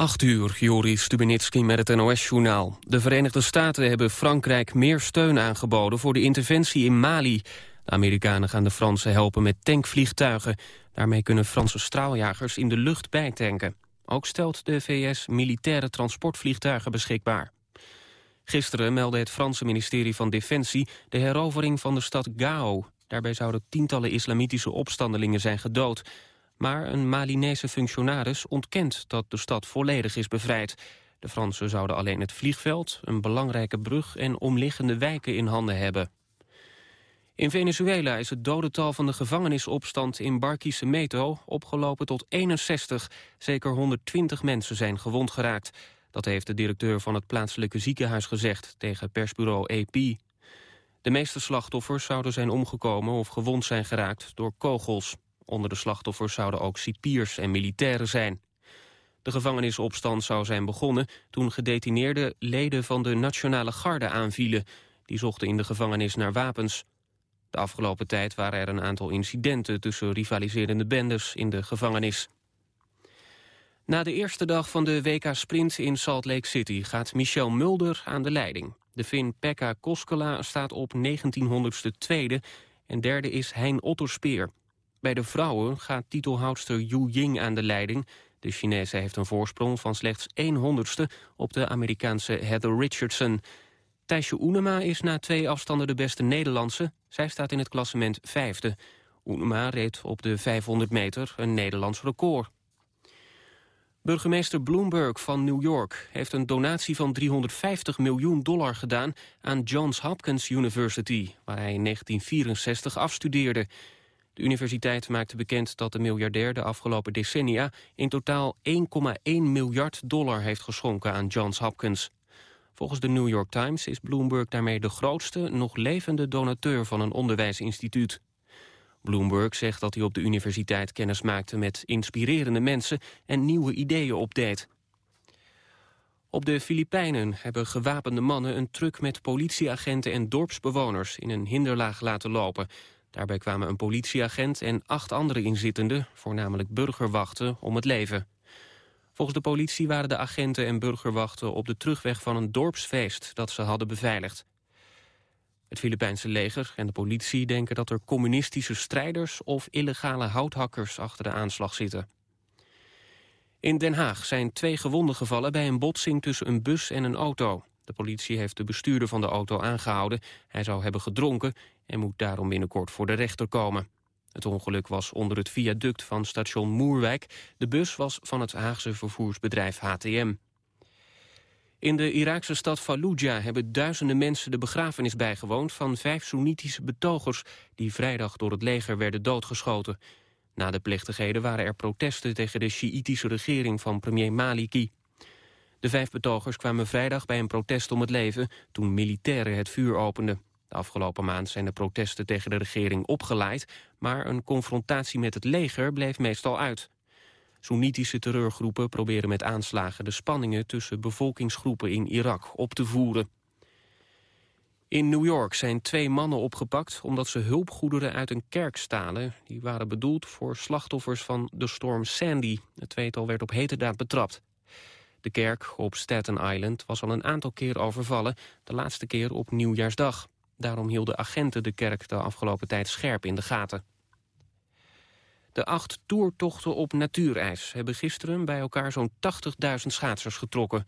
8 uur, Joris Stubenitski met het NOS-journaal. De Verenigde Staten hebben Frankrijk meer steun aangeboden voor de interventie in Mali. De Amerikanen gaan de Fransen helpen met tankvliegtuigen. Daarmee kunnen Franse straaljagers in de lucht bijtanken. Ook stelt de VS militaire transportvliegtuigen beschikbaar. Gisteren meldde het Franse ministerie van Defensie de herovering van de stad Gao. Daarbij zouden tientallen islamitische opstandelingen zijn gedood. Maar een Malinese functionaris ontkent dat de stad volledig is bevrijd. De Fransen zouden alleen het vliegveld, een belangrijke brug en omliggende wijken in handen hebben. In Venezuela is het dodental van de gevangenisopstand in Barquisimeto opgelopen tot 61. Zeker 120 mensen zijn gewond geraakt. Dat heeft de directeur van het plaatselijke ziekenhuis gezegd tegen persbureau AP. De meeste slachtoffers zouden zijn omgekomen of gewond zijn geraakt door kogels. Onder de slachtoffers zouden ook cipiers en militairen zijn. De gevangenisopstand zou zijn begonnen toen gedetineerde leden van de Nationale Garde aanvielen. Die zochten in de gevangenis naar wapens. De afgelopen tijd waren er een aantal incidenten tussen rivaliserende bendes in de gevangenis. Na de eerste dag van de WK Sprint in Salt Lake City gaat Michel Mulder aan de leiding. De Fin Pekka Koskela staat op 1900ste tweede en derde is Hein Otterspeer. Bij de vrouwen gaat titelhoudster Yu Ying aan de leiding. De Chinese heeft een voorsprong van slechts 1 honderdste op de Amerikaanse Heather Richardson. Thijsje Oenema is na twee afstanden de beste Nederlandse. Zij staat in het klassement vijfde. Oenema reed op de 500 meter een Nederlands record. Burgemeester Bloomberg van New York heeft een donatie van 350 miljoen dollar gedaan aan Johns Hopkins University, waar hij in 1964 afstudeerde. De universiteit maakte bekend dat de miljardair de afgelopen decennia in totaal 1,1 miljard dollar heeft geschonken aan Johns Hopkins. Volgens de New York Times is Bloomberg daarmee de grootste nog levende donateur van een onderwijsinstituut. Bloomberg zegt dat hij op de universiteit kennis maakte met inspirerende mensen en nieuwe ideeën opdeed. Op de Filipijnen hebben gewapende mannen een truck met politieagenten en dorpsbewoners in een hinderlaag laten lopen. Daarbij kwamen een politieagent en acht andere inzittenden, voornamelijk burgerwachten, om het leven. Volgens de politie waren de agenten en burgerwachten op de terugweg van een dorpsfeest dat ze hadden beveiligd. Het Filipijnse leger en de politie denken dat er communistische strijders of illegale houthakkers achter de aanslag zitten. In Den Haag zijn twee gewonden gevallen bij een botsing tussen een bus en een auto. De politie heeft de bestuurder van de auto aangehouden. Hij zou hebben gedronken en moet daarom binnenkort voor de rechter komen. Het ongeluk was onder het viaduct van station Moerwijk. De bus was van het Haagse vervoersbedrijf HTM. In de Iraakse stad Fallujah hebben duizenden mensen de begrafenis bijgewoond van vijf Soenitische betogers die vrijdag door het leger werden doodgeschoten. Na de plechtigheden waren er protesten tegen de Sjiïtische regering van premier Maliki. De vijf betogers kwamen vrijdag bij een protest om het leven toen militairen het vuur openden. De afgelopen maand zijn de protesten tegen de regering opgeleid, maar een confrontatie met het leger bleef meestal uit. Soenitische terreurgroepen proberen met aanslagen de spanningen tussen bevolkingsgroepen in Irak op te voeren. In New York zijn twee mannen opgepakt omdat ze hulpgoederen uit een kerk stalen. Die waren bedoeld voor slachtoffers van de storm Sandy. Het tweetal werd op heterdaad betrapt. De kerk op Staten Island was al een aantal keer overvallen, de laatste keer op Nieuwjaarsdag. Daarom hielden agenten de kerk de afgelopen tijd scherp in de gaten. De acht toertochten op natuurijs hebben gisteren bij elkaar zo'n 80.000 schaatsers getrokken.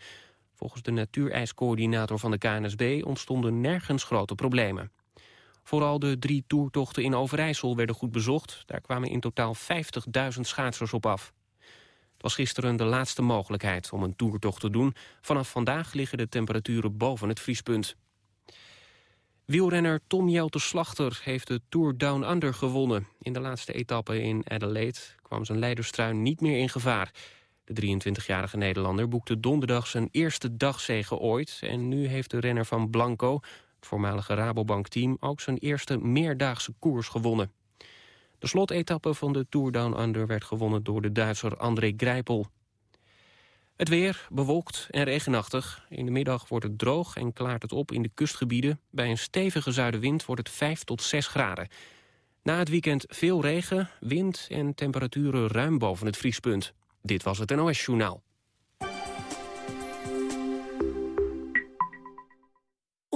Volgens de natuurijscoördinator van de KNSB ontstonden nergens grote problemen. Vooral de drie toertochten in Overijssel werden goed bezocht. Daar kwamen in totaal 50.000 schaatsers op af. Was gisteren de laatste mogelijkheid om een toertocht te doen. Vanaf vandaag liggen de temperaturen boven het vriespunt. Wielrenner Tom Jelte Slachter heeft de Tour Down Under gewonnen. In de laatste etappe in Adelaide kwam zijn leiderstruin niet meer in gevaar. De 23-jarige Nederlander boekte donderdag zijn eerste dagzege ooit... en nu heeft de renner van Blanco, het voormalige Rabobank-team... ook zijn eerste meerdaagse koers gewonnen. De slotetappe van de Tour Down Under werd gewonnen door de Duitser André Greipel. Het weer bewolkt en regenachtig. In de middag wordt het droog en klaart het op in de kustgebieden. Bij een stevige zuidenwind wordt het 5 tot 6 graden. Na het weekend veel regen, wind en temperaturen ruim boven het vriespunt. Dit was het NOS Journaal.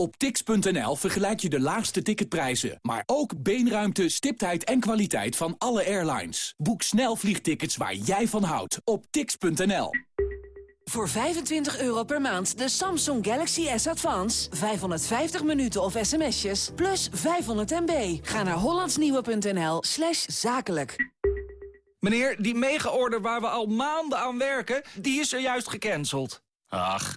Op tix.nl vergelijk je de laagste ticketprijzen, maar ook beenruimte, stiptheid en kwaliteit van alle airlines. Boek snel vliegtickets waar jij van houdt op tix.nl. Voor 25 euro per maand de Samsung Galaxy S Advance. 550 minuten of sms'jes, plus 500 MB. Ga naar hollandsnieuwe.nl slash zakelijk. Meneer, die mega-order waar we al maanden aan werken, die is er juist gecanceld. Ach,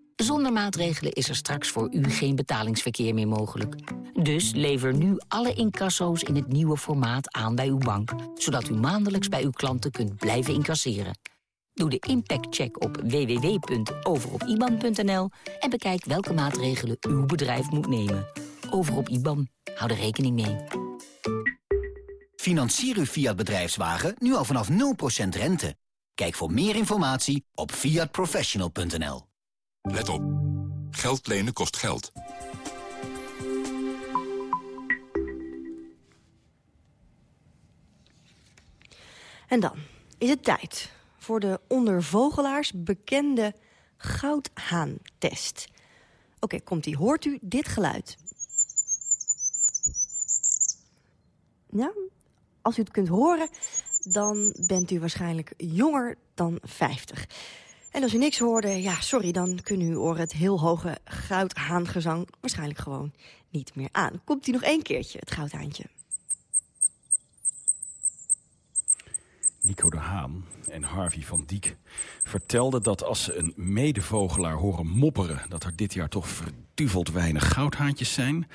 Zonder maatregelen is er straks voor u geen betalingsverkeer meer mogelijk. Dus lever nu alle incasso's in het nieuwe formaat aan bij uw bank... zodat u maandelijks bij uw klanten kunt blijven incasseren. Doe de impactcheck op www.overopiban.nl... en bekijk welke maatregelen uw bedrijf moet nemen. Over op IBAN. Hou er rekening mee. Financier uw Fiat bedrijfswagen nu al vanaf 0% rente. Kijk voor meer informatie op fiatprofessional.nl. Let op. Geld lenen kost geld. En dan is het tijd voor de onder vogelaars bekende goudhaantest. Oké, komt ie. Hoort u dit geluid? Ja, als u het kunt horen, dan bent u waarschijnlijk jonger dan 50. En als u niks hoorde, ja, sorry, dan kunnen uw oren het heel hoge goudhaangezang waarschijnlijk gewoon niet meer aan. Komt hij nog één keertje, het goudhaantje. Nico de Haan en Harvey van Diek vertelden dat als ze een medevogelaar horen mopperen... dat er dit jaar toch verduveld weinig goudhaantjes zijn...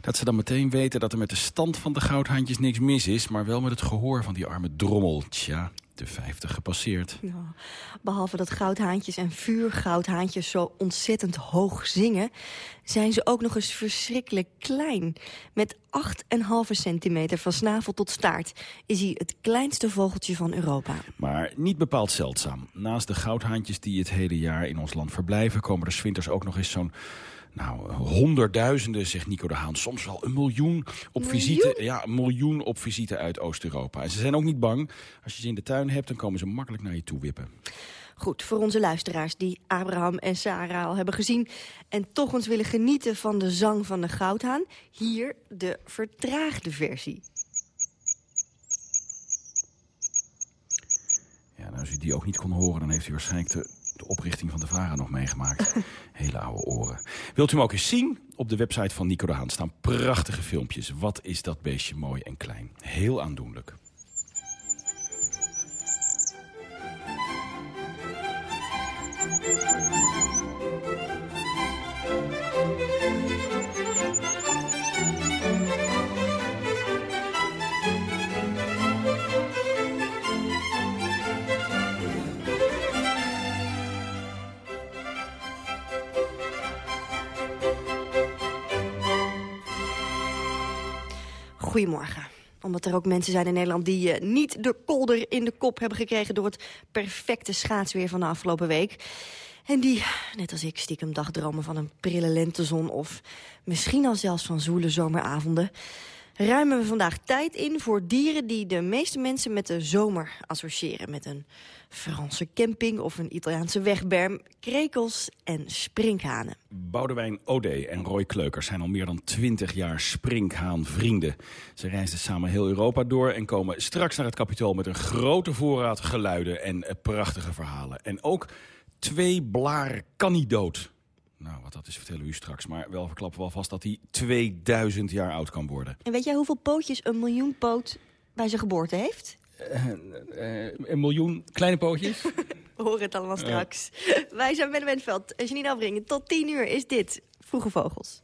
dat ze dan meteen weten dat er met de stand van de goudhaantjes niks mis is... maar wel met het gehoor van die arme drommel. Tja, de 50 gepasseerd. Ja, behalve dat goudhaantjes en vuurgoudhaantjes zo ontzettend hoog zingen... zijn ze ook nog eens verschrikkelijk klein. Met 8,5 centimeter van snavel tot staart... is hij het kleinste vogeltje van Europa. Maar niet bepaald zeldzaam. Naast de goudhaantjes die het hele jaar in ons land verblijven... komen er zwinters ook nog eens zo'n nou, honderdduizenden, zegt Nico de Haan. Soms wel een miljoen op visite. Ja, een miljoen op visite uit Oost-Europa. En ze zijn ook niet bang. Als je ze in de tuin hebt, dan komen ze makkelijk naar je toe wippen. Goed, voor onze luisteraars die Abraham en Sarah al hebben gezien... en toch eens willen genieten van de zang van de goudhaan... hier de vertraagde versie. Ja, nou, als u die ook niet kon horen, dan heeft u waarschijnlijk de de oprichting van de VARA nog meegemaakt. Hele oude oren. Wilt u hem ook eens zien? Op de website van Nico de Haan staan prachtige filmpjes. Wat is dat beestje mooi en klein. Heel aandoenlijk. Goedemorgen omdat er ook mensen zijn in Nederland die uh, niet de kolder in de kop hebben gekregen... door het perfecte schaatsweer van de afgelopen week. En die, net als ik, stiekem dagdromen van een prille lentezon... of misschien al zelfs van zoele zomeravonden ruimen we vandaag tijd in voor dieren die de meeste mensen met de zomer associëren. Met een Franse camping of een Italiaanse wegberm, krekels en sprinkhanen. Boudewijn Ode en Roy Kleukers zijn al meer dan twintig jaar sprinkhaanvrienden. Ze reisden samen heel Europa door en komen straks naar het kapitool met een grote voorraad geluiden en prachtige verhalen. En ook twee blaren kannidood. Nou, wat dat is vertellen we u straks. Maar wel verklappen we alvast dat hij 2000 jaar oud kan worden. En weet jij hoeveel pootjes een miljoen poot bij zijn geboorte heeft? Uh, uh, een miljoen kleine pootjes? we horen het allemaal straks. Wij zijn Ben Wenveld en Janine Afringen. Tot 10 uur is dit Vroege Vogels.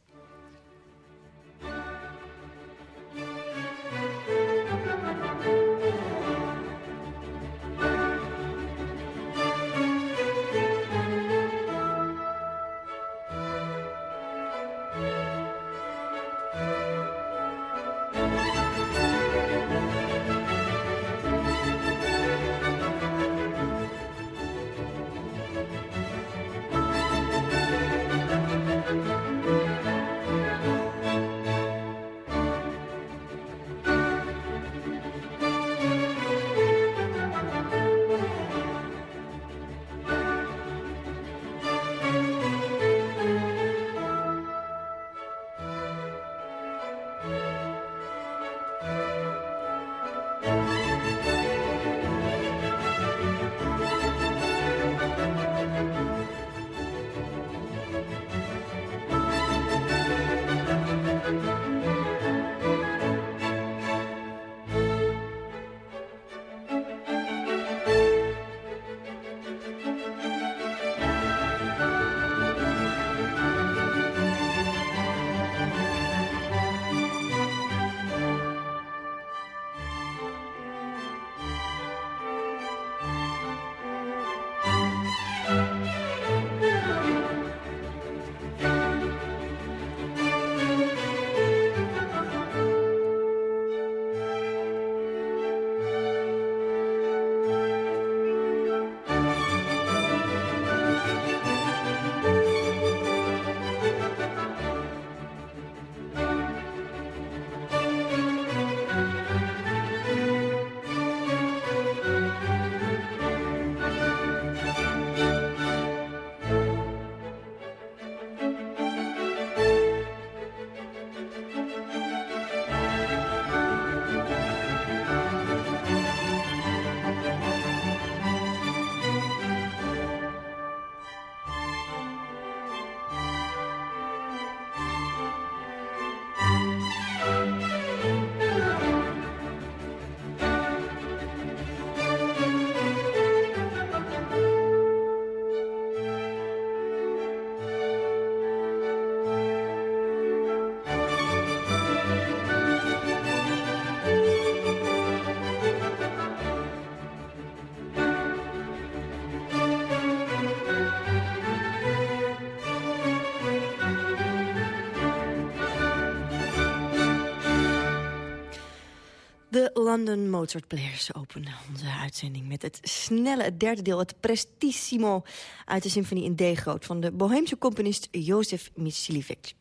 London Mozart Players openen onze uitzending met het snelle het derde deel, het Prestissimo uit de symfonie in D-groot van de Boheemse componist Jozef Michalievic.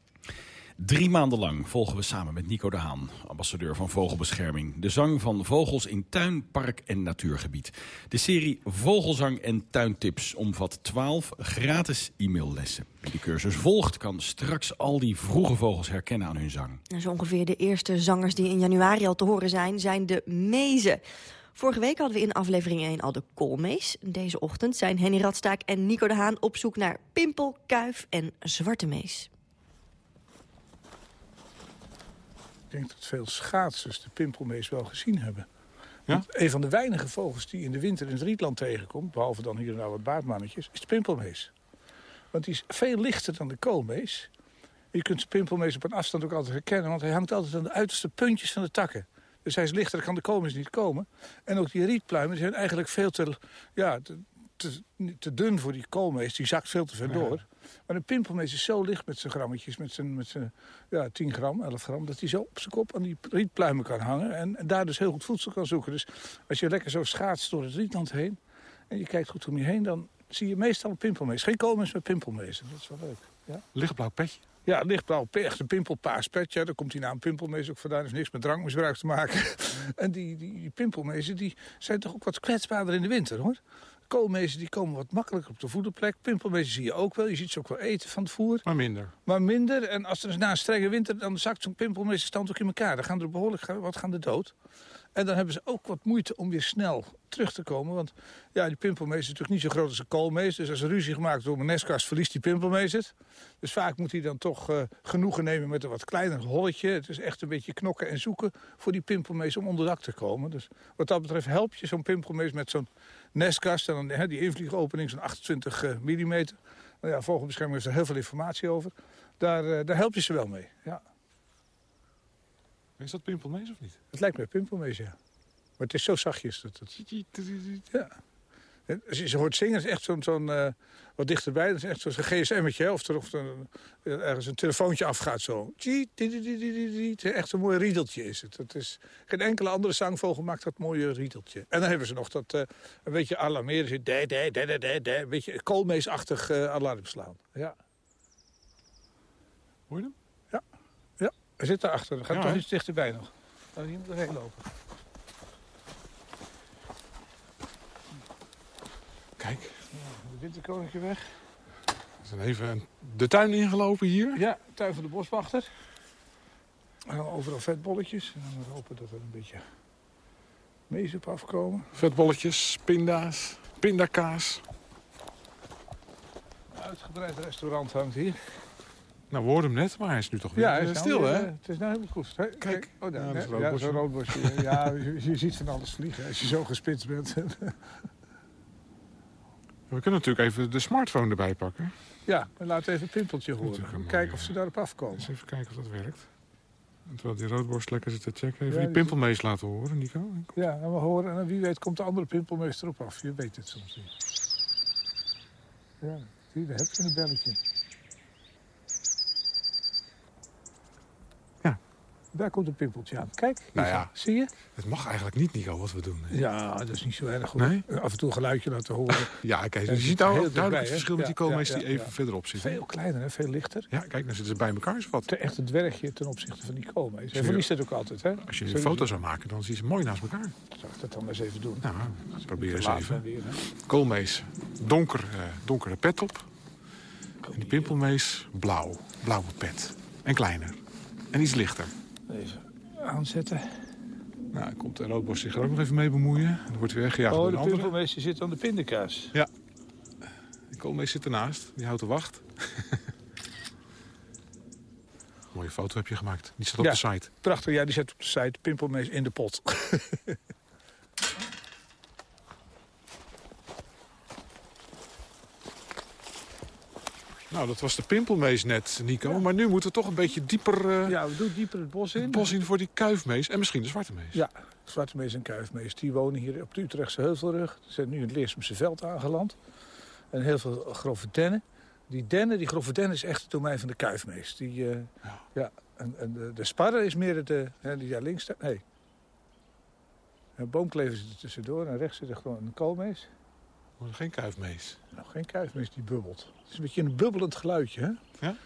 Drie maanden lang volgen we samen met Nico de Haan, ambassadeur van Vogelbescherming, de zang van vogels in tuin, park en natuurgebied. De serie Vogelzang en Tuintips omvat 12 gratis e-maillessen. Wie de cursus volgt kan straks al die vroege vogels herkennen aan hun zang. Zo ongeveer de eerste zangers die in januari al te horen zijn, zijn de mezen. Vorige week hadden we in aflevering 1 al de koolmees. Deze ochtend zijn Henny Radstaak en Nico de Haan op zoek naar pimpel, kuif en zwarte mees. Ik denk dat veel schaatsers de pimpelmees wel gezien hebben. Ja? een van de weinige vogels die in de winter in het rietland tegenkomt... behalve dan hier en daar wat baardmannetjes, is de pimpelmees. Want die is veel lichter dan de koolmees. Je kunt de pimpelmees op een afstand ook altijd herkennen... want hij hangt altijd aan de uiterste puntjes van de takken. Dus hij is lichter, kan de koolmees niet komen. En ook die rietpluimen zijn eigenlijk veel te, ja, te, te, dun voor die koolmees. Die zakt veel te ver door. Maar een pimpelmees is zo licht met zijn grammetjes, met zijn, met zijn ja, 10 gram, 11 gram... dat hij zo op zijn kop aan die rietpluimen kan hangen en, en, daar dus heel goed voedsel kan zoeken. Dus als je lekker zo schaatst door het rietland heen en je kijkt goed om je heen... dan zie je meestal een pimpelmees. Geen koolmees, maar pimpelmees. Dat is wel leuk. Ja? Lichtblauw petje? Ja, lichtblauw, echt een pimpelpaars petje. Ja, daar komt die naam pimpelmees ook vandaan. heeft niks met drankmisbruik te maken. en die, die, die pimpelmezen die zijn toch ook wat kwetsbaarder in de winter, hoor. Koolmezen die komen wat makkelijker op de voederplek. Pimpelmezen zie je ook wel. Je ziet ze ook wel eten van het voer. Maar minder. Maar minder. En als er na een strenge winter, dan zakt zo'n pimpelmezenstand ook in elkaar. Dan gaan er behoorlijk wat gaan de dood. En dan hebben ze ook wat moeite om weer snel terug te komen. Want ja, die pimpelmees is natuurlijk niet zo groot als een koolmees. Dus als er ruzie gemaakt wordt op een nestkast, verliest die pimpelmees het. Dus vaak moet hij dan toch uh, genoegen nemen met een wat kleiner holletje. Het is echt een beetje knokken en zoeken voor die pimpelmees om onder dak te komen. Dus wat dat betreft help je zo'n pimpelmees met zo'n nestkast. En dan hè, die invliegopening, zo'n 28 uh, mm. Nou ja, Vogelbescherming heeft er heel veel informatie over. Daar, uh, daar help je ze wel mee, ja. Is dat pimpelmees of niet? Het lijkt me pimpelmees, ja. Maar het is zo zachtjes. Dat het... Ja. Als je ze hoort zingen, is echt zo'n zo'n uh, wat dichterbij. Dat is echt zo'n gsm'tje, of er, of er ergens een telefoontje afgaat zo. Echt een mooi riedeltje is het. het is, geen enkele andere zangvogel maakt dat mooie riedeltje. En dan hebben ze nog dat uh, een beetje alarmeren. De, de, de, de, de, een beetje koolmeesachtig uh, alarm slaan. Ja. Hoor je hem? Hij zit daarachter. Dan gaat ja, toch iets dichterbij nog. Dan hier moet erheen lopen. Kijk. De winterkoninkje weg. We zijn even de tuin ingelopen hier. Ja, tuin van de boswachter. En dan overal vetbolletjes. En dan hopen dat er een beetje mees op afkomen. Vetbolletjes, pinda's, pindakaas. Een uitgebreid restaurant hangt hier. Nou, we hem net, maar hij is nu toch weer ja, hij is stil, hè? Het is nou helemaal goed. Kijk, oh, daar, ja, dat is ja, zo'n roodbosje. ja, je, je, ziet van alles vliegen als je zo gespitst bent. we kunnen natuurlijk even de smartphone erbij pakken. Ja, en laat even een pimpeltje horen. Kijken of ze daarop afkomen. Eens even kijken of dat werkt. En terwijl die roodborst lekker zit te checken, even die pimpelmees laten horen, Nico. Ja, en we horen, en wie weet komt de andere pimpelmees erop af. Je weet het soms niet. Ja, zie, daar heb je een belletje. Daar komt een pimpeltje aan. Kijk, nou ja, zie je? Het mag eigenlijk niet, Nico, wat we doen. Ja, dat is niet zo erg goed. Nee? Af en toe een geluidje laten horen. ja, kijk, je ziet nou duidelijk het verschil met die koolmees die even verderop zitten. Veel kleiner, hè? veel lichter. Ja, kijk, dan zitten ze bij elkaar. wat. Te echt een dwergje ten opzichte van die koolmees. Hij verliest het ook altijd. Hè? Als je een foto zou maken, dan zie je ze mooi naast elkaar. Zal ik dat dan eens even doen? Nou, probeer eens even. Weer, koolmees, donker, uh, donkere pet op. En die pimpelmees, blauw. Blauwe pet. En kleiner. En iets lichter. Even aanzetten. Nou, komt de roodborst zich er ook nog even mee bemoeien. Dan wordt weer weggejaagd oh, de pimpelmeester zit aan de pindakaas. Ja. De koolmees zit ernaast. Die houdt de wacht. Mooie foto heb je gemaakt. Die staat op de site. Prachtig, ja, die zit op de site. Pimpelmees in de pot. Nou, dat was de pimpelmees net, Nico. Maar nu moeten we toch een beetje dieper... Uh, ja, we doen dieper het bos in. Het bos in voor die kuifmees en misschien de zwarte mees. Ja, zwarte mees en kuifmees. Die wonen hier op de Utrechtse Heuvelrug. Ze zijn nu in het Leersumse veld aangeland. En heel veel grove dennen. Die dennen, die grove dennen is echt het domein van de kuifmees. Die, uh, ja. ja. En, en de, de sparren is meer de... Hè, die daar links... Nee. Een boomklever zit er tussendoor en rechts zit er gewoon een koolmees. Geen kuifmees. Nou, geen kuifmees die bubbelt. Het is een beetje een bubbelend geluidje, hè? Ja?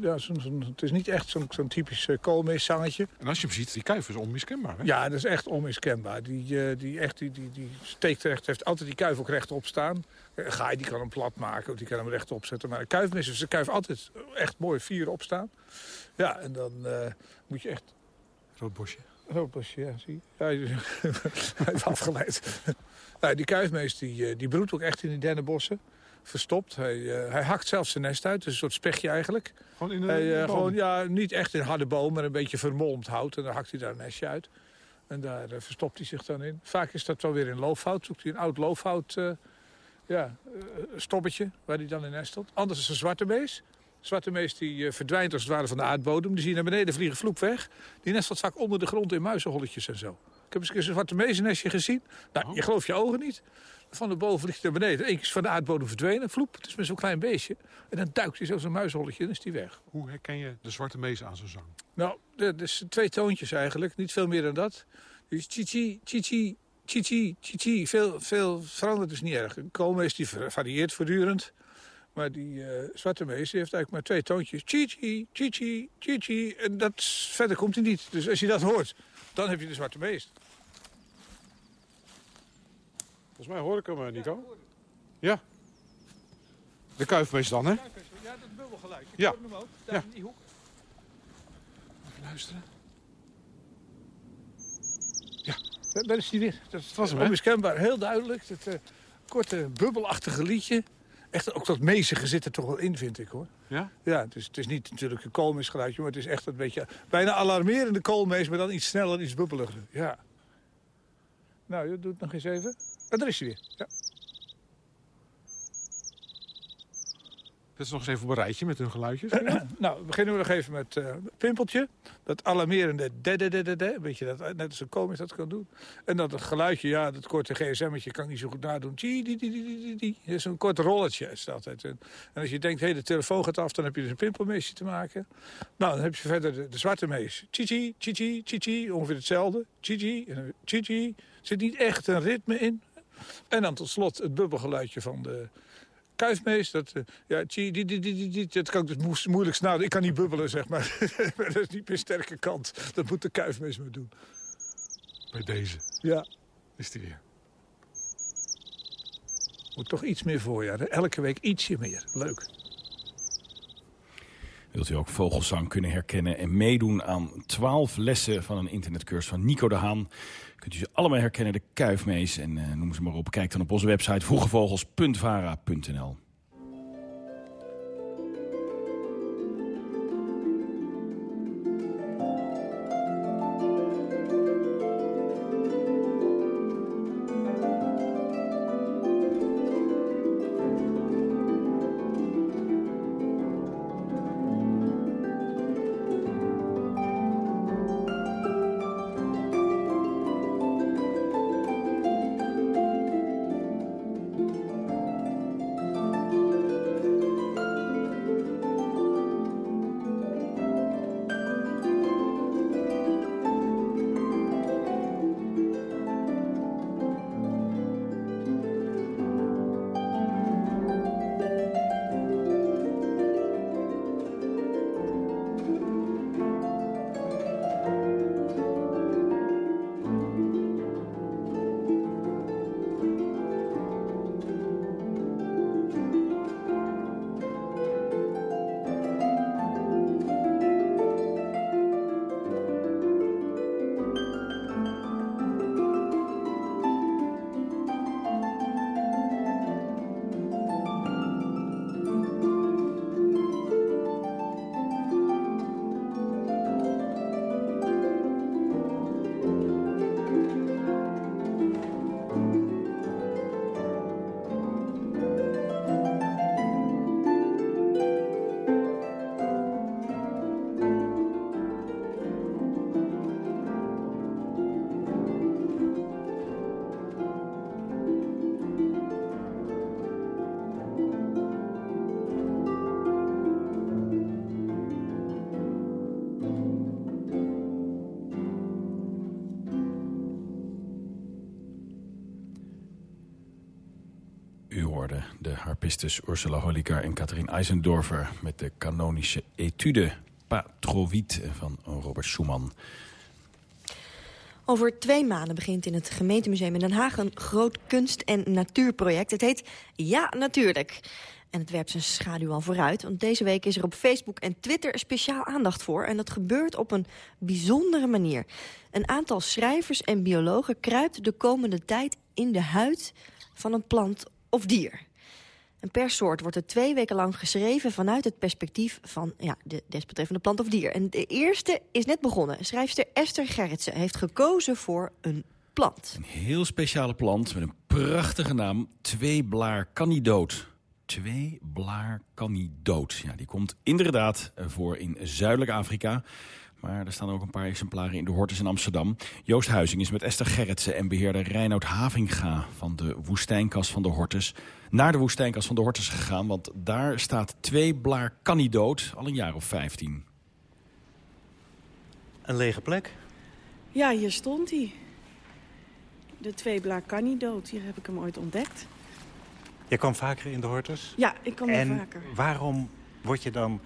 Ja, zo, zo, het is niet echt zo'n zo'n typisch uh, koolmeeszangetje. En als je hem ziet, die kuif is onmiskenbaar, hè? Ja, dat is echt onmiskenbaar. Die, uh, die, echt, die, die, die steekt recht, heeft altijd die kuif ook rechtop staan. Een gaai die kan hem plat maken, of die kan hem rechtop zetten. Maar een kuifmes is de kuif altijd echt mooi vier opstaan. Ja, en dan uh, moet je echt... Rood bosje. Rood bosje, ja, zie je. Ja, hij heeft afgeleid. Nou, die kuifmees die, die broedt ook echt in die dennenbossen verstopt. Hij, uh, hij hakt zelfs zijn nest uit. Dus een soort spechtje eigenlijk. Gewoon in de, hij, uh, gewoon, ja, Niet echt in harde boom, maar een beetje vermolmd hout. En dan hakt hij daar een nestje uit. En daar uh, verstopt hij zich dan in. Vaak is dat wel weer in loofhout. Zoekt hij een oud loofhout ja, stoppetje waar hij dan in nestelt. Anders is een zwarte mees. Zwarte mees die verdwijnt als het ware van de aardbodem. Die zie je naar beneden vliegen, vloep weg. Die nestelt vaak onder de grond in muizenholletjes en zo. Ik heb eens een zwarte meesennestje gezien. Nou, je gelooft je ogen niet. Van de boven ligt hij naar beneden. Eén keer is van de aardbodem verdwenen. Vloep, het is met zo'n klein beestje. En dan duikt hij zo zo'n muisholletje en is hij weg. Hoe herken je de zwarte mees aan zijn zang? Nou, dat is twee toontjes eigenlijk. Niet veel meer dan dat. Dus chichi, chichi, chichi, chichi. Veel, veel verandert dus niet erg. Een koolmees die varieert voortdurend. Maar die uh, zwarte mees die heeft eigenlijk maar twee toontjes. Chichi, chichi, chichi. En dat, verder komt hij niet. Dus als je dat hoort, dan heb je de zwarte mees. Volgens mij hoor ik hem, Nico. Ja. De kuifmees dan, hè? Ja, dat bubbelgeluid. Ja. Hem ook, daar ja. in die hoek. Even luisteren. Ja. Daar is hij weer. Dat is was hem, onmiskenbaar. Heel duidelijk. Het uh, korte, bubbelachtige liedje. Echt, ook dat meezige zit er toch wel in, vind ik, hoor. Ja? Ja, het is, het is niet natuurlijk een koolmeesgeluidje, maar het is echt een beetje... Bijna alarmerende koolmees, maar dan iets sneller, iets bubbeliger. Ja. Nou, je doet het nog eens even. En daar is hij weer. Ja. Dat is nog eens even op een rijtje met hun geluidjes. nou, beginnen we nog even met uh, Pimpeltje. Dat alarmerende de de de de de. Weet je, dat, net als een komisch dat kan doen. En dan het geluidje, ja, dat korte gsm'tje kan niet zo goed nadoen. Tjie, die. Dat is een kort rolletje is dat. En, als je denkt, hé, de telefoon gaat af, dan heb je dus een pimpelmeesje te maken. Nou, dan heb je verder de, zwarte mees. Chichi, chichi, chichi, ongeveer hetzelfde. Chichi, chichi. Er zit niet echt een ritme in. En dan tot slot het bubbelgeluidje van de kuifmees. Dat, uh, ja, die, die, die, die, die, dat kan ik dus moeilijk snaden. Ik kan niet bubbelen, zeg maar. dat is niet mijn sterke kant. Dat moet de kuifmees maar doen. Bij deze? Ja. Is die weer. Moet toch iets meer voorjaar. Hè? Elke week ietsje meer. Leuk. Wilt u ook vogelzang kunnen herkennen en meedoen aan 12 lessen van een internetcursus van Nico de Haan? Kunt u ze allemaal herkennen, de kuifmees. En uh, noem ze maar op. Kijk dan op onze website vroegevogels.vara.nl. harpistes Ursula Holiker en Kathrin Eisendorfer... met de kanonische etude vite van Robert Schumann. Over twee maanden begint in het gemeentemuseum in Den Haag... een groot kunst- en natuurproject. Het heet Ja, Natuurlijk. En het werpt zijn schaduw al vooruit. Want deze week is er op Facebook en Twitter speciaal aandacht voor. En dat gebeurt op een bijzondere manier. Een aantal schrijvers en biologen kruipt de komende tijd in de huid van een plant of dier. Per soort wordt er twee weken lang geschreven vanuit het perspectief van ja, de desbetreffende plant of dier. En de eerste is net begonnen. Schrijfster Esther Gerritsen heeft gekozen voor een plant. Een heel speciale plant met een prachtige naam. Tweeblaar kannidood. Tweeblaar kannidood. Ja, die komt inderdaad voor in Zuidelijk Afrika. Maar er staan ook een paar exemplaren in de Hortus in Amsterdam. Joost Huizing is met Esther Gerritsen en beheerder Reinoud Havinga... van de woestijnkas van de Hortus naar de woestijnkas van de Hortus gegaan. Want daar staat twee blaar kannidood al een jaar of vijftien. Een lege plek? Ja, hier stond hij. De twee blaar kannidood. Hier heb ik hem ooit ontdekt. Je kwam vaker in de Hortus? Ja, ik kom er en vaker. waarom word je dan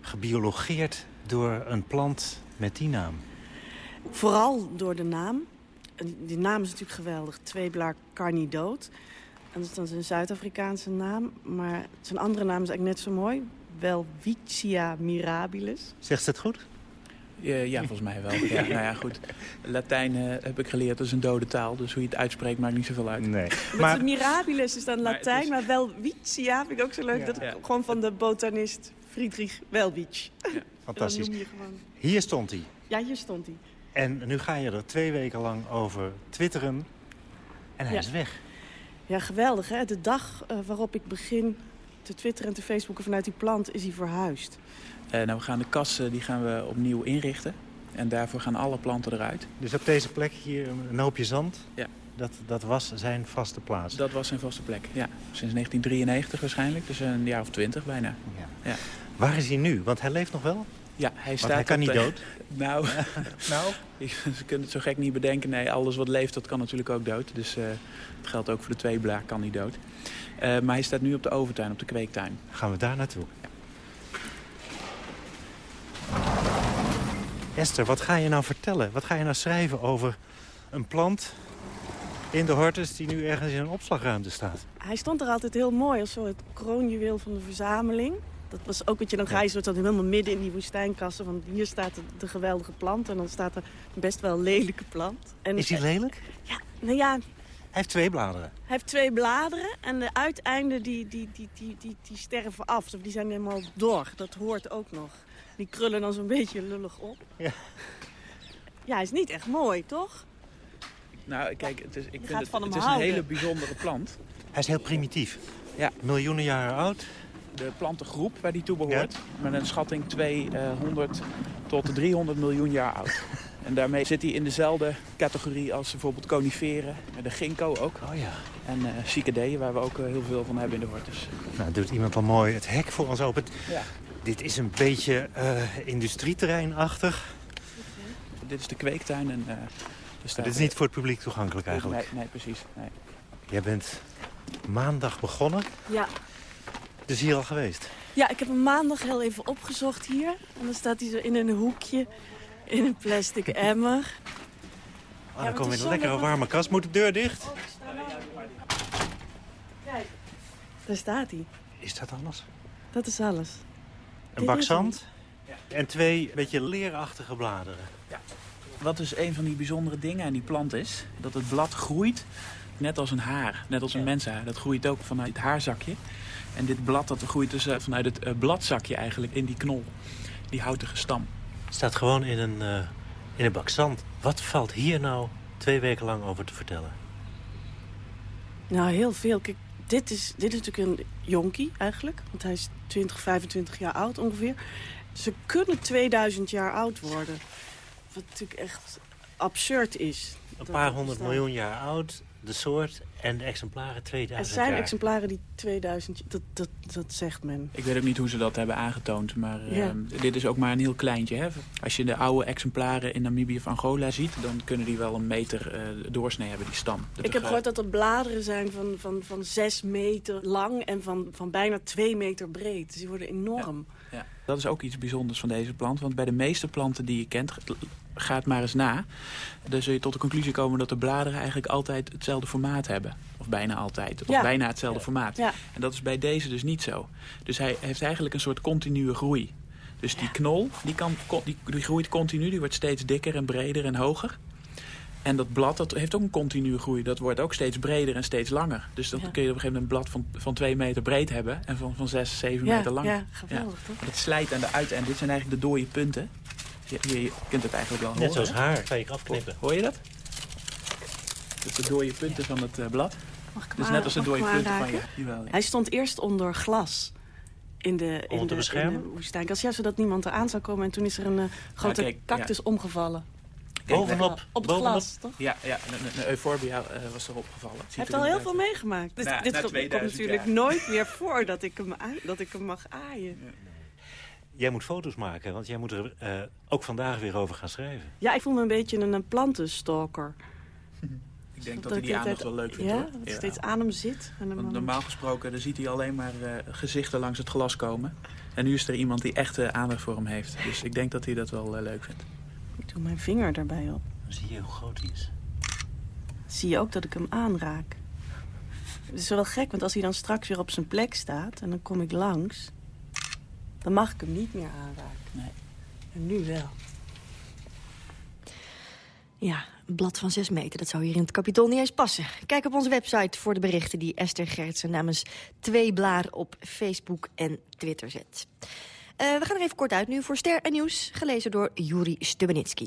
gebiologeerd door een plant met die naam? Vooral door de naam. Die naam is natuurlijk geweldig. Tweeblaar carnidood. En dat is dan een Zuid-Afrikaanse naam. Maar zijn andere naam is eigenlijk net zo mooi. Welwitschia mirabilis. Zegt ze het goed? Ja, ja, volgens mij wel. Ja, nou ja, goed. Latijn eh, heb ik geleerd, dat is een dode taal. Dus hoe je het uitspreekt maakt niet zoveel uit. Nee. Maar... Mirabilis is dan Latijn, maar Welwitschia vind ik ook zo leuk. Ja. Dat Ja. Gewoon van de botanist Friedrich Welwitsch. Fantastisch. Dan noem je gewoon... Hier stond hij. Ja, hier stond hij. En nu ga je er twee weken lang over twitteren. En hij Ja. is weg. Ja, geweldig hè. De dag eh, waarop ik begin te twitteren en te facebooken vanuit die plant is hij verhuisd. Eh, nou, we gaan de kassen die gaan we opnieuw inrichten. En daarvoor gaan alle planten eruit. Dus op deze plek hier een hoopje zand. Ja. Dat, dat was zijn vaste plaats. Dat was zijn vaste plek, ja. Sinds 1993 waarschijnlijk, dus een jaar of twintig bijna. Ja. Waar is hij nu? Want hij leeft nog wel? Ja, hij Want staat hij kan op niet dood? Nou, nou? ze kunnen het zo gek niet bedenken. Nee, alles wat leeft, dat kan natuurlijk ook dood. Dus eh het geldt ook voor de tweeblaar, kan niet dood. Eh, maar hij staat nu op de overtuin, op de kweektuin. Gaan we daar naartoe? Esther, wat ga je nou vertellen? Wat ga je nou schrijven over een plant in de hortus die nu ergens in een opslagruimte staat? Hij stond er altijd heel mooi als zo het kroonjuweel van de verzameling. Dat was ook wat je dan ga je zo dan helemaal midden in die woestijnkassen. Want hier staat de, de geweldige plant en dan staat er een best wel lelijke plant. En, Is hij lelijk? Ja, nou ja, Hij heeft twee bladeren. hij heeft twee bladeren en de uiteinden die, die, die, die, die, die sterven af. Of die zijn helemaal dor. Dat hoort ook nog. Die krullen dan zo'n beetje lullig op. Ja. Ja, hij is niet echt mooi, toch? Nou, kijk, het is, ik vind het, het is een hele bijzondere plant. Hij is heel primitief. Ja. Miljoenen jaren oud. De plantengroep waar die toe behoort, met een schatting 200 tot 300 miljoen jaar oud. En daarmee zit hij in dezelfde categorie als bijvoorbeeld coniferen, de ginkgo ook. Oh ja. En eh cycadeeën, waar we ook eh, heel veel van hebben in de hortus. Nou, doet iemand al mooi het hek voor ons open. Ja. Dit is een beetje eh industrieterreinachtig. Dit is de kweektuin. En, staat- Dit is niet voor het publiek toegankelijk eigenlijk. Nee, nee precies. Nee. Jij bent maandag begonnen, Ja. Dus hier al geweest. Ja, ik heb hem maandag heel even opgezocht hier. En dan staat hij zo in een hoekje, in een plastic emmer. Ah, dan kom je in een lekkere warme kast. Moet de deur dicht? Kijk, daar staat hij. Is dat alles? Dat is alles. Een bak zand en twee beetje leerachtige bladeren. Wat dus een van die bijzondere dingen aan die plant is, dat het blad groeit net als een haar, net als een mensenhaar. Dat groeit ook vanuit het haarzakje. En dit blad dat groeit dus eh, vanuit het eh, bladzakje eigenlijk in die knol, die houtige stam. Het staat gewoon in een, eh, in een bak zand. Wat valt hier nou twee weken lang over te vertellen? Nou, heel veel. Kijk, dit is, dit is natuurlijk een jonkie eigenlijk. Want hij is 20, 25 jaar oud ongeveer. Ze kunnen 2000 jaar oud worden. Wat natuurlijk echt absurd is. Een paar honderd miljoen jaar oud. De soort en de exemplaren 2000 Er zijn jaar. exemplaren die 2000... Dat, dat, dat zegt men. Ik weet ook niet hoe ze dat hebben aangetoond, maar Ja. ehm, dit is ook maar een heel kleintje. Hè? Als je de oude exemplaren in Namibië of Angola ziet, dan kunnen die wel een meter eh, doorsnee hebben, die stam. Dat Ik heb gehoord dat er bladeren zijn van, van, van 6 meter lang en van, van bijna 2 meter breed. Dus die worden enorm. Ja, dat is ook iets bijzonders van deze plant. Want bij de meeste planten die je kent, ga het maar eens na. Dan zul je tot de conclusie komen dat de bladeren eigenlijk altijd hetzelfde formaat hebben. Of bijna altijd. Of Ja. bijna hetzelfde formaat. Ja. En dat is bij deze dus niet zo. Dus hij heeft eigenlijk een soort continue groei. Dus die knol, die, kan, die, die groeit continu. Die wordt steeds dikker en breder en hoger. En dat blad dat heeft ook een continue groei. Dat wordt ook steeds breder en steeds langer. Dus dan Ja. kun je op een gegeven moment een blad van, van twee meter breed hebben... en van, van zes, zeven Ja, meter lang. ja, geweldig, toch? Maar Het slijt aan de uiteinde. Dit zijn eigenlijk de dode punten. Je, je, je kunt het eigenlijk wel Net horen. zoals haar, kan je afknippen. Hoor je dat? Dus de dode punten van het eh, blad. Mag ik Dus net als de dode punten van je. Jawel, ja. Hij stond eerst onder glas. In de, in de, in de woestijn. Ja, zodat niemand eraan zou komen. En toen is er een eh, grote kijk, cactus ja. omgevallen. Kijk, Bovenop, Op het bovenop. glas, toch? Ja, ja een, een Euphorbia eh, was erop gevallen. Het ziet Hij heeft al heel veel meegemaakt. Dus Na- dit na komt 2000 natuurlijk jaar. nooit meer voor dat ik hem, dat ik hem mag aaien. Jij moet foto's maken, want jij moet er eh, ook vandaag weer over gaan schrijven. Ja, ik voel me een beetje een, een plantenstalker. Ik denk dat hij die aandacht wel leuk vindt, ja, hoor. Dat Ja. steeds aan hem zit. Hem normaal gesproken dan ziet hij alleen maar eh, gezichten langs het glas komen. En nu is er iemand die echt eh, aandacht voor hem heeft. Dus ik denk dat hij dat wel eh, leuk vindt. Ik doe mijn vinger erbij op. Dan zie je hoe groot hij is. Zie je ook dat ik hem aanraak. Het is wel gek, want als hij dan straks weer op zijn plek staat... en dan kom ik langs... dan mag ik hem niet meer aanraken. Nee. En nu wel. Ja, een blad van 6 meter, dat zou hier in het kapitol niet eens passen. Kijk op onze website voor de berichten die Esther Gertsen namens Twee Blaar op Facebook en Twitter zet. Eh, we gaan er even kort uit nu voor Ster en Nieuws, gelezen door Juri Stubenitski.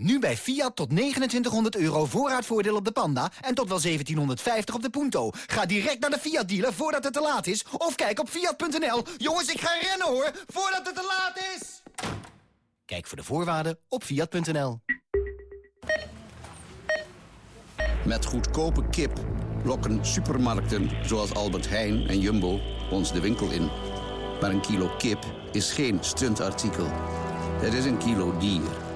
Nu bij Fiat tot 2900 euro voorraadvoordeel op de Panda en tot wel 1750 op de Punto. Ga direct naar de Fiat dealer voordat het te laat is of kijk op fiat.nl. Jongens, ik ga rennen hoor, voordat het te laat is. Kijk voor de voorwaarden op fiat.nl. Met goedkope kip lokken supermarkten zoals Albert Heijn en Jumbo ons de winkel in. Maar een kilo kip is geen stuntartikel. Het is een kilo dier.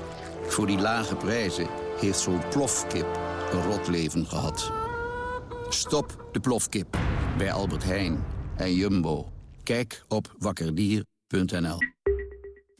Voor die lage prijzen heeft zo'n plofkip een rot leven gehad. Stop de plofkip bij Albert Heijn en Jumbo. Kijk op wakkerdier.nl.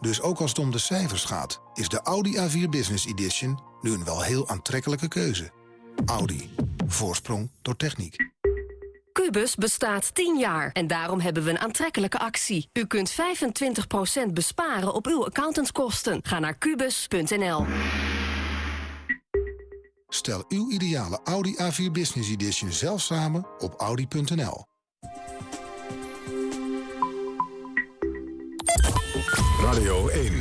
Dus ook als het om de cijfers gaat, is de Audi A4 Business Edition nu een wel heel aantrekkelijke keuze. Audi. Voorsprong door techniek. Cubus bestaat 10 jaar en daarom hebben we een aantrekkelijke actie. U kunt 25% besparen op uw accountantskosten. Ga naar kubus.nl. Stel uw ideale Audi A4 Business Edition zelf samen op audi.nl. Radio 1,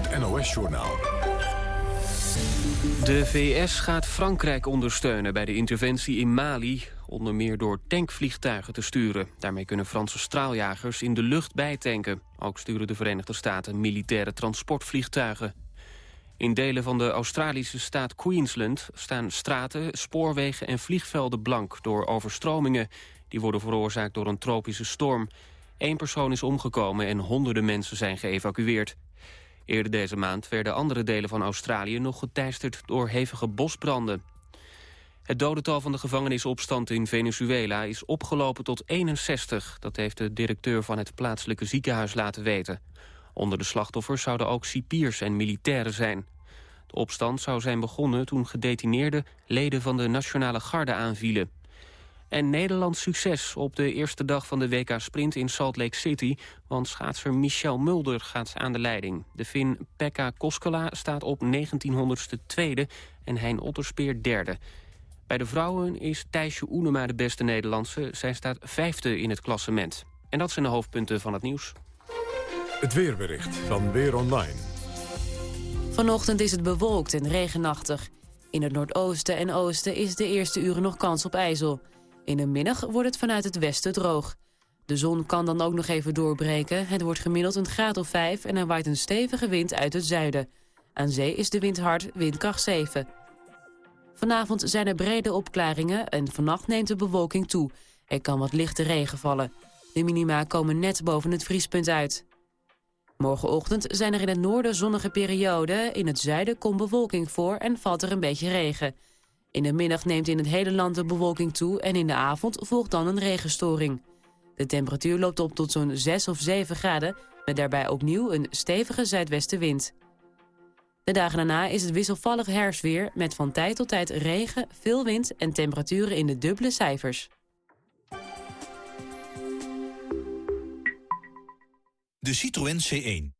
het NOS-journaal. De VS gaat Frankrijk ondersteunen bij de interventie in Mali... onder meer door tankvliegtuigen te sturen. Daarmee kunnen Franse straaljagers in de lucht bijtanken. Ook sturen de Verenigde Staten militaire transportvliegtuigen. In delen van de Australische staat Queensland staan straten, spoorwegen en vliegvelden blank door overstromingen. Die worden veroorzaakt door een tropische storm. Eén persoon is omgekomen en honderden mensen zijn geëvacueerd. Eerder deze maand werden andere delen van Australië nog geteisterd door hevige bosbranden. Het dodental van de gevangenisopstand in Venezuela is opgelopen tot 61. Dat heeft de directeur van het plaatselijke ziekenhuis laten weten. Onder de slachtoffers zouden ook cipiers en militairen zijn. De opstand zou zijn begonnen toen gedetineerde leden van de Nationale Garde aanvielen. En Nederlands succes op de eerste dag van de WK Sprint in Salt Lake City... want schaatser Michel Mulder gaat aan de leiding. De Fin Pekka Koskela staat op 1900ste tweede en Hein Otterspeer derde. Bij de vrouwen is Thijsje Oenema de beste Nederlandse. Zij staat vijfde in het klassement. En dat zijn de hoofdpunten van het nieuws. Het weerbericht van Weer Online. Vanochtend is het bewolkt en regenachtig. In het noordoosten en oosten is de eerste uren nog kans op ijzel. In de middag wordt het vanuit het westen droog. De zon kan dan ook nog even doorbreken. Het wordt gemiddeld een graad of 5 en er waait een stevige wind uit het zuiden. Aan zee is de wind hard, windkracht 7. Vanavond zijn er brede opklaringen en vannacht neemt de bewolking toe. Er kan wat lichte regen vallen. De minima komen net boven het vriespunt uit. Morgenochtend zijn er in het noorden zonnige perioden. In het zuiden komt bewolking voor en valt er een beetje regen. In de middag neemt in het hele land de bewolking toe... en in de avond volgt dan een regenstoring. De temperatuur loopt op tot zo'n 6 of 7 graden... met daarbij opnieuw een stevige zuidwestenwind. De dagen daarna is het wisselvallig herfstweer... met van tijd tot tijd regen, veel wind en temperaturen in de dubbele cijfers. De Citroën C1.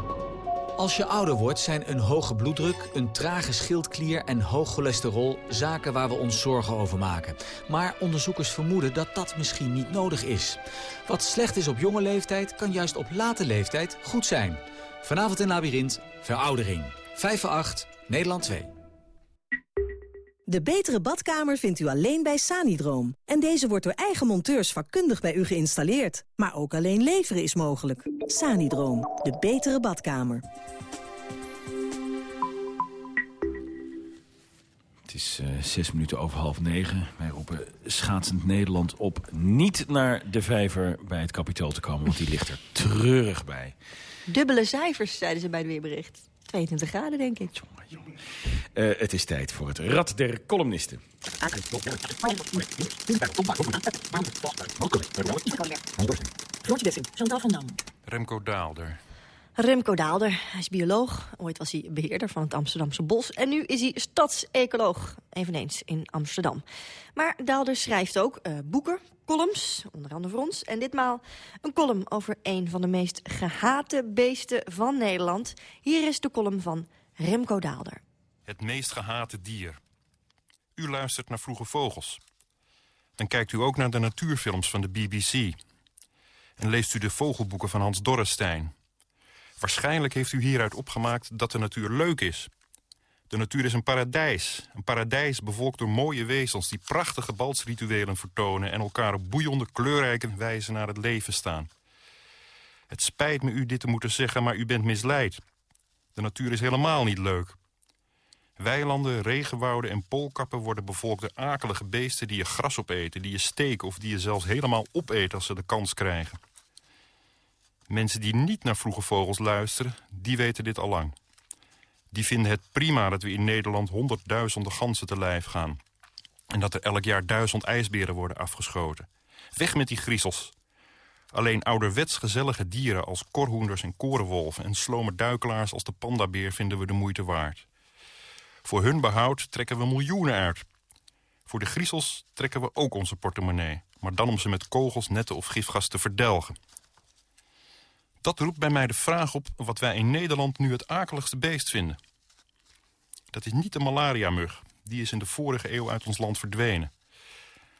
Als je ouder wordt zijn een hoge bloeddruk, een trage schildklier en hoog cholesterol zaken waar we ons zorgen over maken. Maar onderzoekers vermoeden dat dat misschien niet nodig is. Wat slecht is op jonge leeftijd kan juist op late leeftijd goed zijn. Vanavond in Labyrinth, veroudering. 5 voor 8, Nederland 2. De betere badkamer vindt u alleen bij Sanidroom. En deze wordt door eigen monteurs vakkundig bij u geïnstalleerd. Maar ook alleen leveren is mogelijk. Sanidroom, de betere badkamer. Het is uh, zes minuten over half negen. Wij roepen schaatsend Nederland op niet naar de vijver bij het kapitool te komen. Want die ligt er treurig bij. Dubbele cijfers, zeiden ze bij het weerbericht. 22 graden, denk ik. Uh, het is tijd voor het Rad der Columnisten. Chantal van Dam. Remco Daalder. Remco Daalder, hij is bioloog. Ooit was hij beheerder van het Amsterdamse bos. En nu is hij stadsecoloog, eveneens in Amsterdam. Maar Daalder schrijft ook uh, boeken, columns, onder andere voor ons. En ditmaal een column over een van de meest gehate beesten van Nederland. Hier is de column van Remco Daalder. Het meest gehate dier. U luistert naar Vroege Vogels. Dan kijkt u ook naar de natuurfilms van de BBC. En leest u de vogelboeken van Hans Dorrestein. Waarschijnlijk heeft u hieruit opgemaakt dat de natuur leuk is. De natuur is een paradijs. Een paradijs bevolkt door mooie wezens... die prachtige balsrituelen vertonen... en elkaar op boeiende, kleurrijke wijze naar het leven staan. Het spijt me u dit te moeten zeggen, maar u bent misleid. De natuur is helemaal niet leuk. Weilanden, regenwouden en poolkappen worden bevolkt door akelige beesten... die je gras opeten, die je steken of die je zelfs helemaal opeten als ze de kans krijgen. Mensen die niet naar vroege vogels luisteren, die weten dit al lang. Die vinden het prima dat we in Nederland honderdduizenden ganzen te lijf gaan. En dat er elk jaar duizend ijsberen worden afgeschoten. Weg met die griezels. Alleen ouderwets gezellige dieren als korhoenders en korenwolven... en slome duikelaars als de pandabeer vinden we de moeite waard. Voor hun behoud trekken we miljoenen uit. Voor de griezels trekken we ook onze portemonnee. Maar dan om ze met kogels, netten of gifgas te verdelgen. Dat roept bij mij de vraag op wat wij in Nederland nu het akeligste beest vinden. Dat is niet de malaria-mug. Die is in de vorige eeuw uit ons land verdwenen.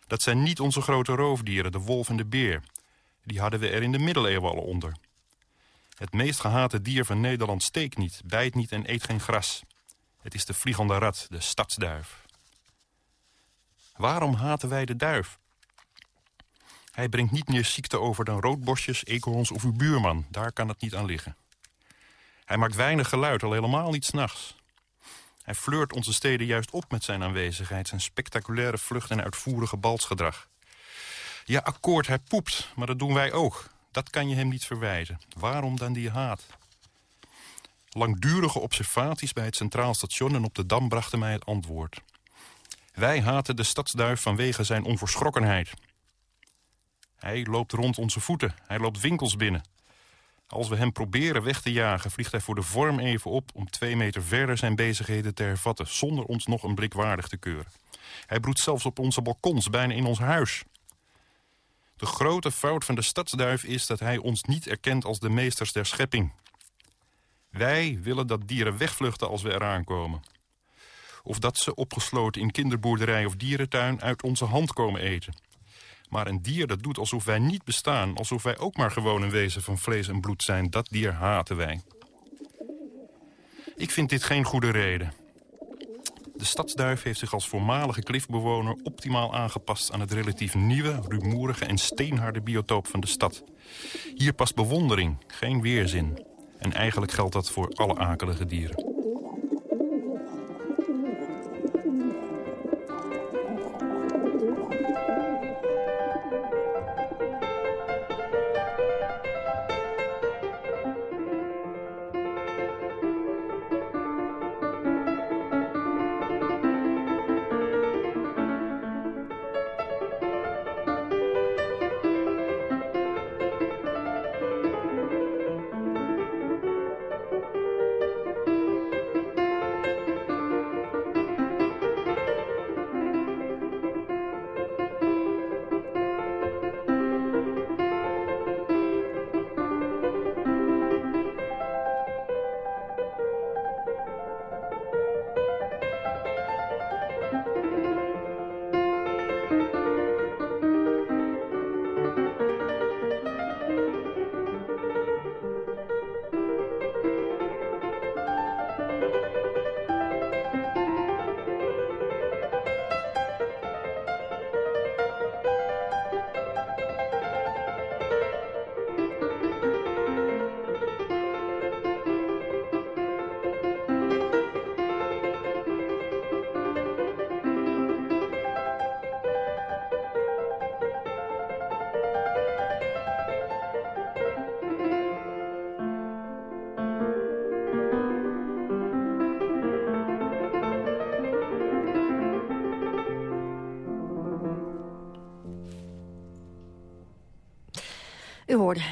Dat zijn niet onze grote roofdieren, de wolf en de beer. Die hadden we er in de middeleeuwen al onder. Het meest gehate dier van Nederland steekt niet, bijt niet en eet geen gras. Het is de vliegende rat, de stadsduif. Waarom haten wij de duif? Hij brengt niet meer ziekte over dan roodbosjes, eekhoorns of uw buurman. Daar kan het niet aan liggen. Hij maakt weinig geluid, al helemaal niet s'nachts. Hij flirt onze steden juist op met zijn aanwezigheid... zijn spectaculaire vlucht en uitvoerige balsgedrag. Ja, akkoord, hij poept, maar dat doen wij ook. Dat kan je hem niet verwijten. Waarom dan die haat? Langdurige observaties bij het Centraal Station en op de Dam brachten mij het antwoord. Wij haten de stadsduif vanwege zijn onverschrokkenheid. Hij loopt rond onze voeten, hij loopt winkels binnen. Als we hem proberen weg te jagen, vliegt hij voor de vorm even op... om twee meter verder zijn bezigheden te hervatten... zonder ons nog een blik waardig te keuren. Hij broedt zelfs op onze balkons, bijna in ons huis. De grote fout van de stadsduif is dat hij ons niet erkent als de meesters der schepping. Wij willen dat dieren wegvluchten als we eraan komen. Of dat ze, opgesloten in kinderboerderij of dierentuin, uit onze hand komen eten. Maar een dier dat doet alsof wij niet bestaan... alsof wij ook maar gewoon een wezen van vlees en bloed zijn... dat dier haten wij. Ik vind dit geen goede reden. De stadsduif heeft zich als voormalige klifbewoner optimaal aangepast... aan het relatief nieuwe, rumoerige en steenharde biotoop van de stad. Hier past bewondering, geen weerzin. En eigenlijk geldt dat voor alle akelige dieren.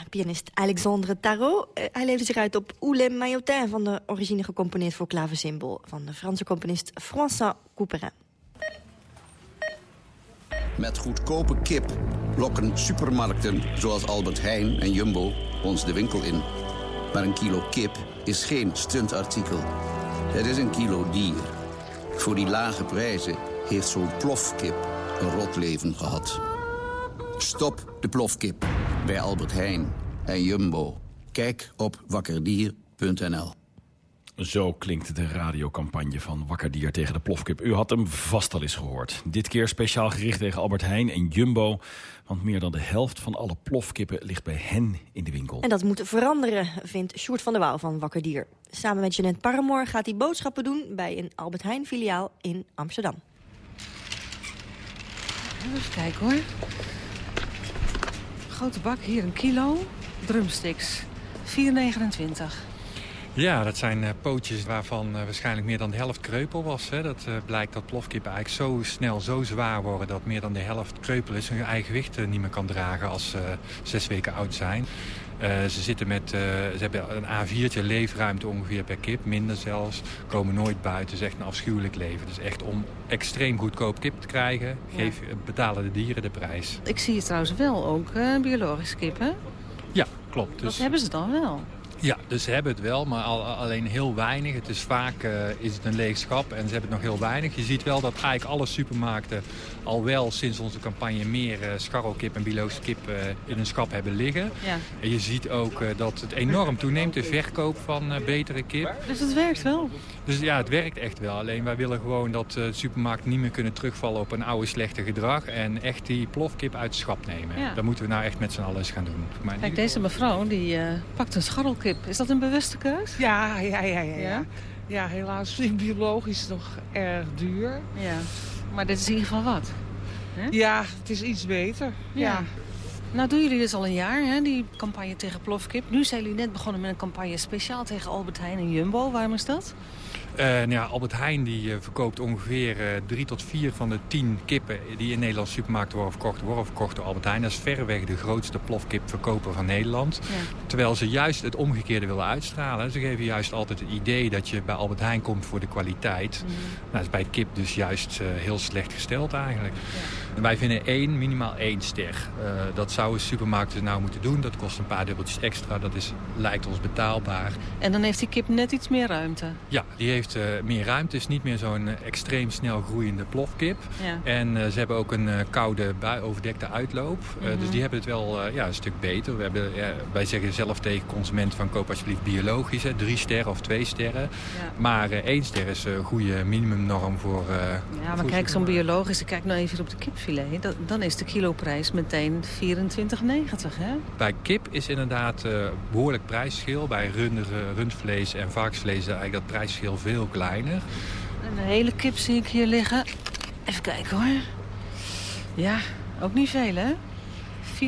Pianist Alexandre Tarot. Eh, hij leefde zich uit op Oulem Mayotin... van de origine gecomponeerd voor klaversymbol... van de Franse componist François Couperin. Met goedkope kip lokken supermarkten zoals Albert Heijn en Jumbo ons de winkel in. Maar een kilo kip is geen stuntartikel. Het is een kilo dier. Voor die lage prijzen heeft zo'n plofkip een rot leven gehad. Stop de plofkip bij Albert Heijn en Jumbo. Kijk op wakkerdier.nl. Zo klinkt de radiocampagne van Wakkerdier tegen de plofkip. U had hem vast al eens gehoord. Dit keer speciaal gericht tegen Albert Heijn en Jumbo. Want meer dan de helft van alle plofkippen ligt bij hen in de winkel. En dat moet veranderen, vindt Sjoerd van der Wouw van Wakkerdier. Samen met Jeanette Paramoor gaat hij boodschappen doen... bij een Albert Heijn filiaal in Amsterdam. Even kijken hoor. Grote bak, hier een kilo. Drumsticks. 4,29. Ja, dat zijn uh, pootjes waarvan uh, waarschijnlijk meer dan de helft kreupel was. Hè. Dat uh, blijkt dat plofkippen eigenlijk zo snel zo zwaar worden... dat meer dan de helft kreupel is en hun eigen gewicht niet meer kan dragen als ze zes weken oud zijn. Ze, zitten met, ze hebben een A4'tje leefruimte ongeveer per kip, minder zelfs. Komen nooit buiten, het is echt een afschuwelijk leven. Dus echt om extreem goedkoop kip te krijgen, geef, betalen de dieren de prijs. Ik zie je trouwens wel ook biologische kip, hè? Ja, klopt. Dus... Dat hebben ze dan wel? Ja, dus ze hebben het wel, maar al, alleen heel weinig. Het is vaak uh, is het een leeg schap en ze hebben het nog heel weinig. Je ziet wel dat eigenlijk alle supermarkten al wel sinds onze campagne meer uh, scharrelkip en biologische kip uh, in hun schap hebben liggen. Ja. En je ziet ook dat het enorm toeneemt, de verkoop van betere kip. Dus het werkt wel? Dus ja, het werkt echt wel. Alleen wij willen gewoon dat uh, supermarkten niet meer kunnen terugvallen op een oude slechte gedrag. En echt die plofkip uit het schap nemen. Ja. Dat moeten we nou echt met z'n allen eens gaan doen. Maar Kijk, deze mevrouw die pakt een scharrelkip. Is dat een bewuste keus? Ja, ja, ja. ja, ja. ja helaas vind ik biologisch nog erg duur. Ja. Maar dit is in ieder geval wat? He? Ja, het is iets beter. ja. Nou doen jullie dus al een jaar, hè, die campagne tegen plofkip. Nu zijn jullie net begonnen met een campagne speciaal tegen Albert Heijn en Jumbo. Waarom is dat? Uh, nou ja, Albert Heijn die, uh, verkoopt ongeveer uh, drie tot vier van de tien kippen... die in Nederlandse supermarkten worden verkocht, worden verkocht door Albert Heijn. Dat is verreweg de grootste plofkipverkoper van Nederland. Ja. Terwijl ze juist het omgekeerde willen uitstralen. Ze geven juist altijd het idee dat je bij Albert Heijn komt voor de kwaliteit. Mm. Nou, dat is bij kip dus juist heel slecht gesteld eigenlijk. Ja. Wij vinden één, minimaal één ster. dat zouden supermarkten nou moeten doen. Dat kost een paar dubbeltjes extra. Dat is, lijkt ons betaalbaar. En dan heeft die kip net iets meer ruimte? Ja, die heeft uh, meer ruimte. Het is niet meer zo'n uh, extreem snel groeiende plofkip. Ja. En uh, ze hebben ook een koude, overdekte uitloop. Mm -hmm. Dus die hebben het wel ja, een stuk beter. We hebben, wij zeggen zelf tegen consumenten van koop alsjeblieft biologisch. Hè, drie sterren of twee sterren. Ja. Maar één ster is een goede minimumnorm voor... ja, maar kijk, zo'n biologische, kijk nou even op de kipfilet. Dat, dan is de kiloprijs meteen 24,90. hè? Bij kip is inderdaad behoorlijk prijsschil. Bij rundvlees en varkensvlees is eigenlijk dat prijsschil veel kleiner. Een hele kip zie ik hier liggen. Even kijken hoor. Ja, ook niet veel hè? 4,79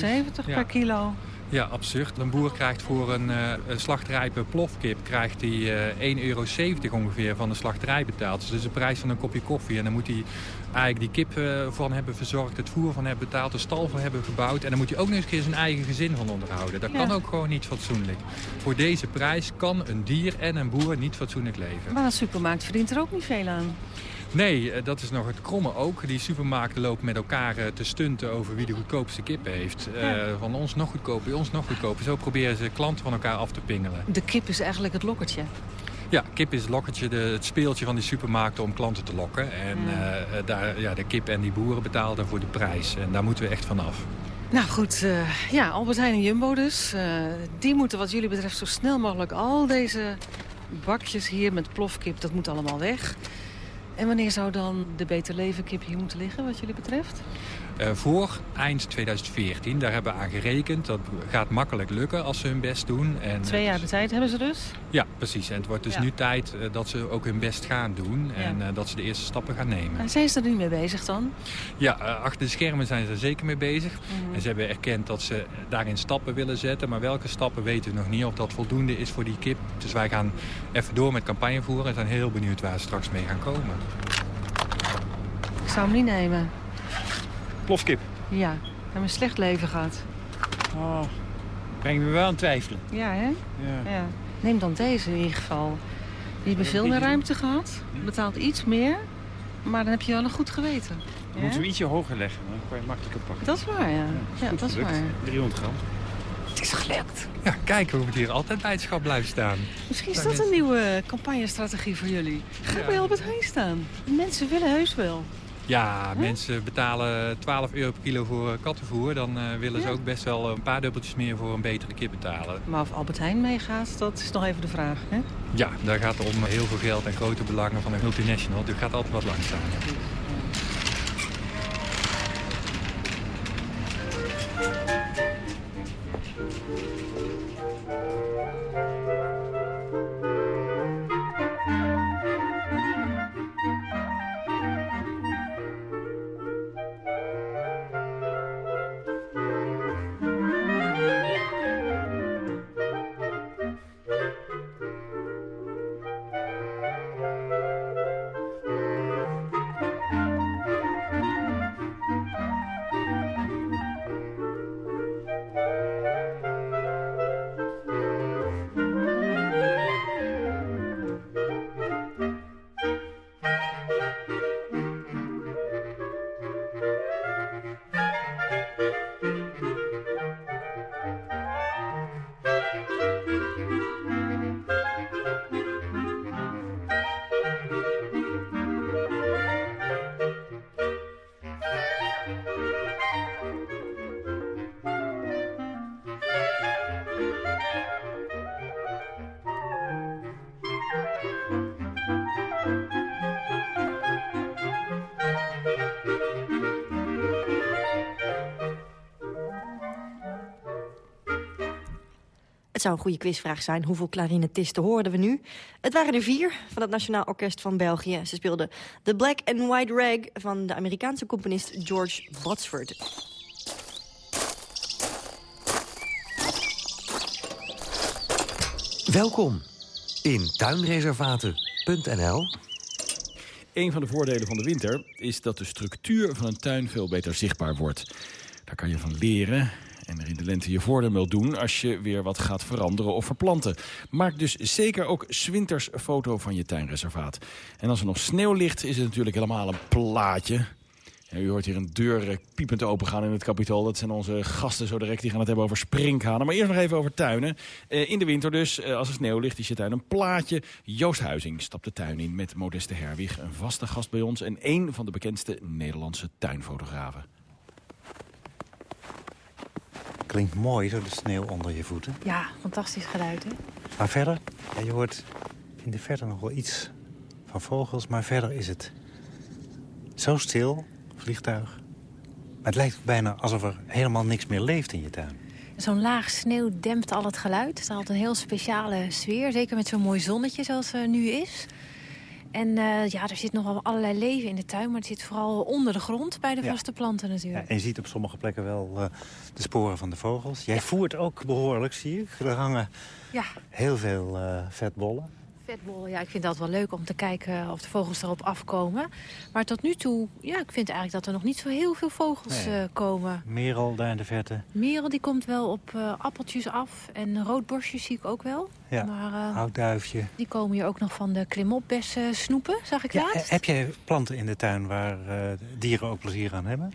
nee, per kilo. Ja, absurd. Een boer krijgt voor een, uh, een slachtrijpe plofkip krijgt hij, uh, 1,70 euro ongeveer van de slachterij betaald. Dus dat is de prijs van een kopje koffie. En dan moet hij eigenlijk die kip uh, van hebben verzorgd, het voer van hebben betaald, de stal voor hebben gebouwd. En dan moet hij ook nog eens keer zijn eigen gezin van onderhouden. Dat ja. kan ook gewoon niet fatsoenlijk. Voor deze prijs kan een dier en een boer niet fatsoenlijk leven. Maar een supermarkt verdient er ook niet veel aan. Nee, dat is nog het kromme ook. Die supermarkten lopen met elkaar te stunten over wie de goedkoopste kip heeft. Ja. Uh, van ons nog goedkoper, bij ons nog goedkoper. Zo proberen ze klanten van elkaar af te pingelen. De kip is eigenlijk het lokkertje. Ja, kip is het lokkertje, de, het speeltje van die supermarkten om klanten te lokken. En. Uh, daar, ja, de kip en die boeren betalen dan voor de prijs. En daar moeten we echt vanaf. Nou goed, uh, ja, Albert Heijn en Jumbo dus. Die moeten wat jullie betreft zo snel mogelijk al deze bakjes hier met plofkip, dat moet allemaal weg. En wanneer zou dan de Beter Leven kip hier moeten liggen, wat jullie betreft? Uh, voor eind 2014, daar hebben we aan gerekend. Dat gaat makkelijk lukken als ze hun best doen. En, Twee jaar de tijd hebben ze dus? Ja, precies. En het wordt dus ja. nu tijd uh, dat ze ook hun best gaan doen. En dat ze de eerste stappen gaan nemen. En zijn ze er nu mee bezig dan? Ja, achter de schermen zijn ze er zeker mee bezig. Mm -hmm. En ze hebben erkend dat ze daarin stappen willen zetten. Maar welke stappen weten we nog niet. Of dat voldoende is voor die kip. Dus wij gaan even door met campagne voeren. En zijn heel benieuwd waar ze straks mee gaan komen. Ik zou hem niet nemen. Plofkip? Ja, we hebben een slecht leven gehad. Oh, breng me wel aan twijfelen. Ja, hè? Ja. ja. Neem dan deze in ieder geval. Die hebben veel meer ruimte gehad. Betaalt iets meer. Maar dan heb je wel een goed geweten. Dan moeten we ietsje hoger leggen. Dan kan je makkelijker pakken. Dat is waar, ja. Ja, dat is waar. 300 gram. Het is gelukt. Ja, kijk, we moeten hier altijd bij het schap blijven staan. Misschien is dat een nieuwe campagnestrategie voor jullie. Ga bij Albert Heijn staan. De mensen willen heus wel. Ja, mensen betalen 12 euro per kilo voor kattenvoer. Dan uh, willen ja. ze ook best wel een paar dubbeltjes meer voor een betere kip betalen. Maar of Albert Heijn meegaat, dat is nog even de vraag, hè? Ja, daar gaat het om heel veel geld en grote belangen van een multinational. Dus gaat altijd wat langzamer. Het zou een goede quizvraag zijn. Hoeveel klarinetisten hoorden we nu? Het waren er vier van het Nationaal Orkest van België. Ze speelden The Black and White Rag van de Amerikaanse componist George Botsford. Welkom in tuinreservaten.nl. Een van de voordelen van de winter is dat de structuur van een tuin veel beter zichtbaar wordt. Daar kan je van leren en er in de lente je voordeel mee doen als je weer wat gaat veranderen of verplanten. Maak dus zeker ook zwinters foto van je tuinreservaat. En als er nog sneeuw ligt is het natuurlijk helemaal een plaatje. U hoort hier een deur eh, piepend opengaan in het kapitool. Dat zijn onze gasten zo direct. Die gaan het hebben over sprinkhanen. Maar eerst nog even over tuinen. Eh, in de winter dus, eh, als er sneeuw ligt, is je tuin een plaatje. Joost Huizing stapt de tuin in met Modeste Herwig. Een vaste gast bij ons en één van de bekendste Nederlandse tuinfotografen. Klinkt mooi, zo de sneeuw onder je voeten. Ja, fantastisch geluid, hè? Maar verder, ja, je hoort in de verte nog wel iets van vogels. Maar verder is het zo stil, vliegtuig. Maar het lijkt bijna alsof er helemaal niks meer leeft in je tuin. Zo'n laag sneeuw dempt al het geluid. Het is altijd een heel speciale sfeer. Zeker met zo'n mooi zonnetje zoals het nu is. En eh, ja, er zit nog wel allerlei leven in de tuin. Maar het zit vooral onder de grond bij de Ja. vaste planten Ja, natuurlijk. en je ziet op sommige plekken wel eh, de sporen van de vogels. Jij voert ook behoorlijk, zie ik. Er hangen Ja, heel veel eh, vetbollen. Ja, ik vind dat wel leuk om te kijken of de vogels erop afkomen. Maar tot nu toe, ja, ik vind eigenlijk dat er nog niet zo heel veel vogels Nee. eh, komen. Merel daar in de verte. Merel die komt wel op eh, appeltjes af. En roodborstjes zie ik ook wel. Ja, Maar eh, houtduifje. die komen hier ook nog van de klimopbessen snoepen, zag ik Ja, laatst. heb jij planten in de tuin waar dieren ook plezier aan hebben?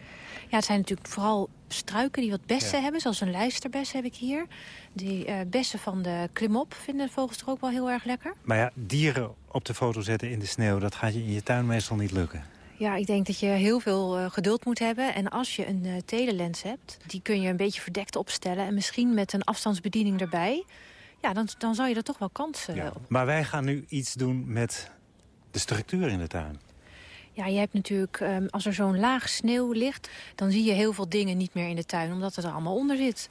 Ja, het zijn natuurlijk vooral struiken die wat bessen hebben. Zoals een lijsterbes heb ik hier. Die eh, bessen van de klimop vinden de vogels toch ook wel heel erg lekker. Maar ja, dieren op de foto zetten in de sneeuw... dat gaat je in je tuin meestal niet lukken. Ja, ik denk dat je heel veel eh, geduld moet hebben. En als je een eh telelens hebt, die kun je een beetje verdekt opstellen. En misschien met een afstandsbediening erbij. Ja, dan, dan zou je er toch wel kans eh, op. Maar wij gaan nu iets doen met de structuur in de tuin. Ja, je hebt natuurlijk, ehm, als er zo'n laag sneeuw ligt... dan zie je heel veel dingen niet meer in de tuin, omdat het er allemaal onder zit.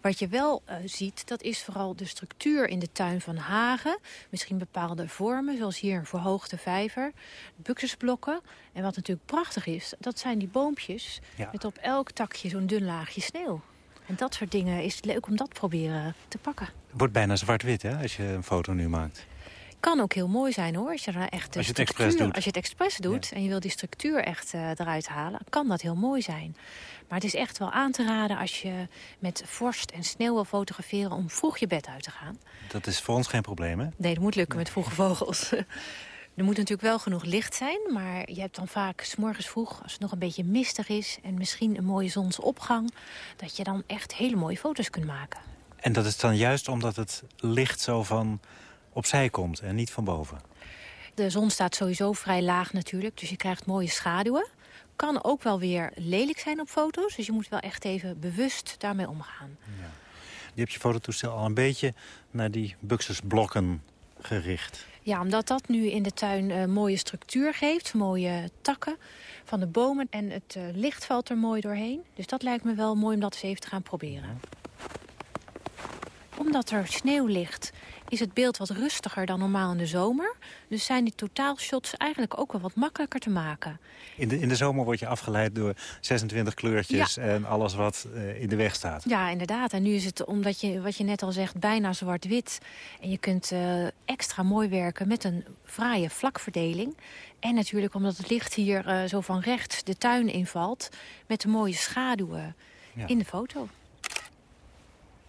Wat je wel eh, ziet, dat is vooral de structuur in de tuin van hagen. Misschien bepaalde vormen, zoals hier een verhoogde vijver. Buxusblokken. En wat natuurlijk prachtig is, dat zijn die boompjes... Ja. met op elk takje zo'n dun laagje sneeuw. En dat soort dingen is het leuk om dat proberen te pakken. Het wordt bijna zwart-wit, hè, als je een foto nu maakt. Kan ook heel mooi zijn hoor, als je er echt de Als je het expres doet. Als je het expres doet en je wil die structuur echt eh, eruit halen, kan dat heel mooi zijn. Maar het is echt wel aan te raden als je met vorst en sneeuw wil fotograferen om vroeg je bed uit te gaan. Dat is voor ons geen probleem, hè? Nee, dat moet lukken met vroege vogels. Er moet natuurlijk wel genoeg licht zijn, maar je hebt dan vaak 's morgens vroeg, als het nog een beetje mistig is en misschien een mooie zonsopgang, dat je dan echt hele mooie foto's kunt maken. En dat is dan juist omdat het licht zo van opzij komt en niet van boven. De zon staat sowieso vrij laag natuurlijk, dus je krijgt mooie schaduwen. Kan ook wel weer lelijk zijn op foto's, dus je moet wel echt even bewust daarmee omgaan. Je hebt je fototoestel al een beetje naar die buxusblokken gericht. Ja, omdat dat nu in de tuin eh, mooie structuur geeft, mooie takken van de bomen en het eh, licht valt er mooi doorheen. Dus dat lijkt me wel mooi om dat eens even te gaan proberen. Omdat er sneeuw ligt, is het beeld wat rustiger dan normaal in de zomer. Dus zijn die totaalshots eigenlijk ook wel wat makkelijker te maken. In de, in de zomer word je afgeleid door 26 kleurtjes en alles wat eh, in de weg staat. Ja, inderdaad. En nu is het, omdat je, wat je net al zegt, bijna zwart-wit. En je kunt eh, extra mooi werken met een fraaie vlakverdeling. En natuurlijk omdat het licht hier eh, zo van rechts de tuin invalt... met de mooie schaduwen Ja. in de foto.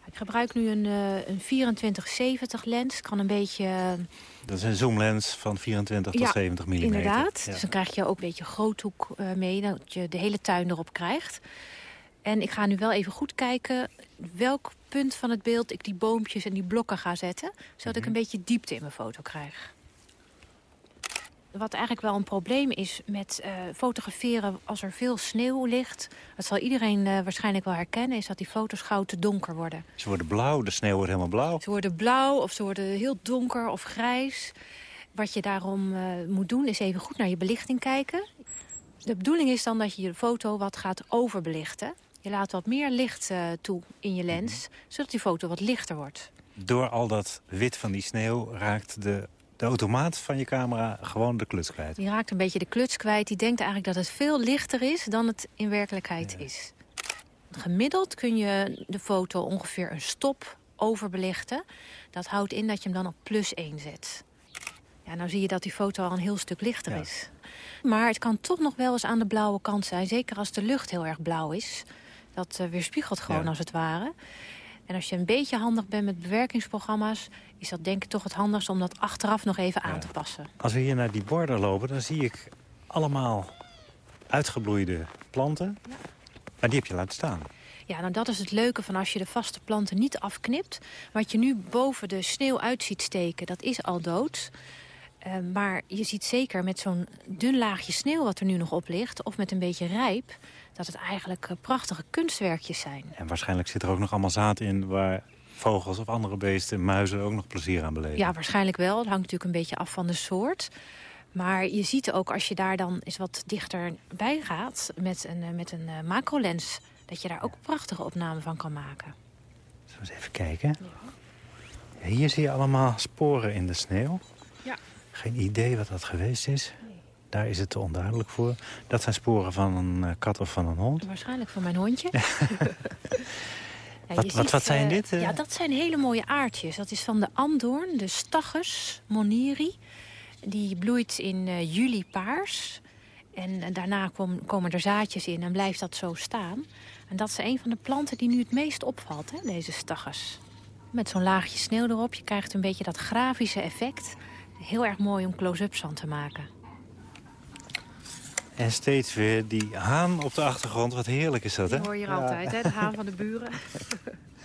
Ik gebruik nu een, eh een 2470 lens. Kan een beetje... eh, Dat is een zoomlens van 24 tot Ja, 70 mm. Inderdaad. Ja. Dus dan krijg je ook een beetje groothoek eh, mee, dat je de hele tuin erop krijgt. En ik ga nu wel even goed kijken welk punt van het beeld ik die boompjes en die blokken ga zetten. Zodat ik een beetje diepte in mijn foto krijg. Wat eigenlijk wel een probleem is met eh, fotograferen als er veel sneeuw ligt... dat zal iedereen eh, waarschijnlijk wel herkennen... is dat die foto's gauw te donker worden. Ze worden blauw, de sneeuw wordt helemaal blauw. Ze worden blauw of ze worden heel donker of grijs. Wat je daarom eh, moet doen is even goed naar je belichting kijken. De bedoeling is dan dat je je foto wat gaat overbelichten. Je laat wat meer licht toe in je lens, zodat die foto wat lichter wordt. Door al dat wit van die sneeuw raakt de, de automaat van je camera gewoon de kluts kwijt. Die raakt een beetje de kluts kwijt. Die denkt eigenlijk dat het veel lichter is dan het in werkelijkheid is. Gemiddeld kun je de foto ongeveer een stop overbelichten. Dat houdt in dat je hem dan op plus 1 zet. Ja, nou zie je dat die foto al een heel stuk lichter is. Maar het kan toch nog wel eens aan de blauwe kant zijn. Zeker als de lucht heel erg blauw is. Dat uh, weerspiegelt gewoon als het ware. En als je een beetje handig bent met bewerkingsprogramma's... is dat denk ik toch het handigst om dat achteraf nog even aan te passen. Als we hier naar die borden lopen, dan zie ik allemaal uitgebloeide planten. Maar die heb je laten staan. Ja, nou dat is het leuke van als je de vaste planten niet afknipt. Wat je nu boven de sneeuw uit ziet steken, dat is al dood. Uh, maar je ziet zeker met zo'n dun laagje sneeuw wat er nu nog op ligt... of met een beetje rijp, dat het eigenlijk uh, prachtige kunstwerkjes zijn. En waarschijnlijk zit er ook nog allemaal zaad in... waar vogels of andere beesten, muizen ook nog plezier aan beleven. Ja, waarschijnlijk wel. Het hangt natuurlijk een beetje af van de soort. Maar je ziet ook als je daar dan eens wat dichter bij gaat... met een, uh, met een macrolens dat je daar ook prachtige opnamen van kan maken. Zullen we eens even kijken? Ja. Hier zie je allemaal sporen in de sneeuw. Geen idee wat dat geweest is. Daar is het te onduidelijk voor. Dat zijn sporen van een uh, kat of van een hond. Waarschijnlijk van mijn hondje. Ja. wat, wat, wat, zijn uh, dit? Uh... Ja, dat zijn hele mooie aardjes. Dat is van de andoorn, de stachus moniri. Die bloeit in juli paars. En daarna kom, komen er zaadjes in en blijft dat zo staan. En dat is een van de planten die nu het meest opvalt, hè, deze staggers. Met zo'n laagje sneeuw erop, je krijgt een beetje dat grafische effect. Heel erg mooi om close-ups van te maken. En steeds weer die haan op de achtergrond. Wat heerlijk is dat, hè? Die hoor je hier ja. altijd, hè? De haan van de buren.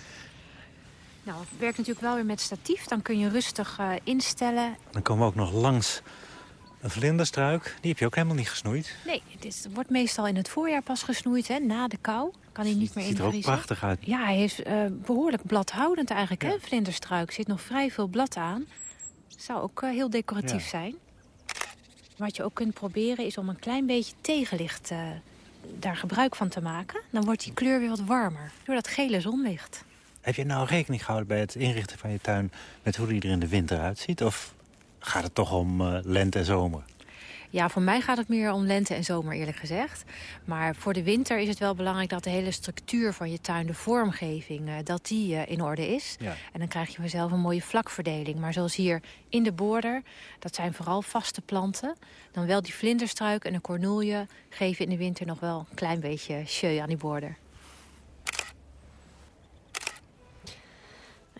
nou, het werkt natuurlijk wel weer met statief. Dan kun je rustig uh, instellen. Dan komen we ook nog langs een vlinderstruik, die heb je ook helemaal niet gesnoeid? Nee, het is, wordt meestal in het voorjaar pas gesnoeid, hè, na de kou. Kan hij niet meer Ziet er ook prachtig uit. Ja, hij is uh, behoorlijk bladhoudend eigenlijk, ja. hè, vlinderstruik. Er zit nog vrij veel blad aan. Zou ook uh, heel decoratief ja. zijn. Wat je ook kunt proberen is om een klein beetje tegenlicht uh, daar gebruik van te maken. Dan wordt die kleur weer wat warmer, door dat gele zonlicht. Heb je nou rekening gehouden bij het inrichten van je tuin... met hoe die er in de winter uitziet? Of gaat het toch om uh, lente en zomer? Ja, voor mij gaat het meer om lente en zomer eerlijk gezegd. Maar voor de winter is het wel belangrijk dat de hele structuur van je tuin... de vormgeving, uh, dat die uh, in orde is. Ja. En dan krijg je vanzelf een mooie vlakverdeling. Maar zoals hier in de border, dat zijn vooral vaste planten. Dan wel die vlinderstruik en een cornoelje geven in de winter nog wel een klein beetje sjeu aan die border.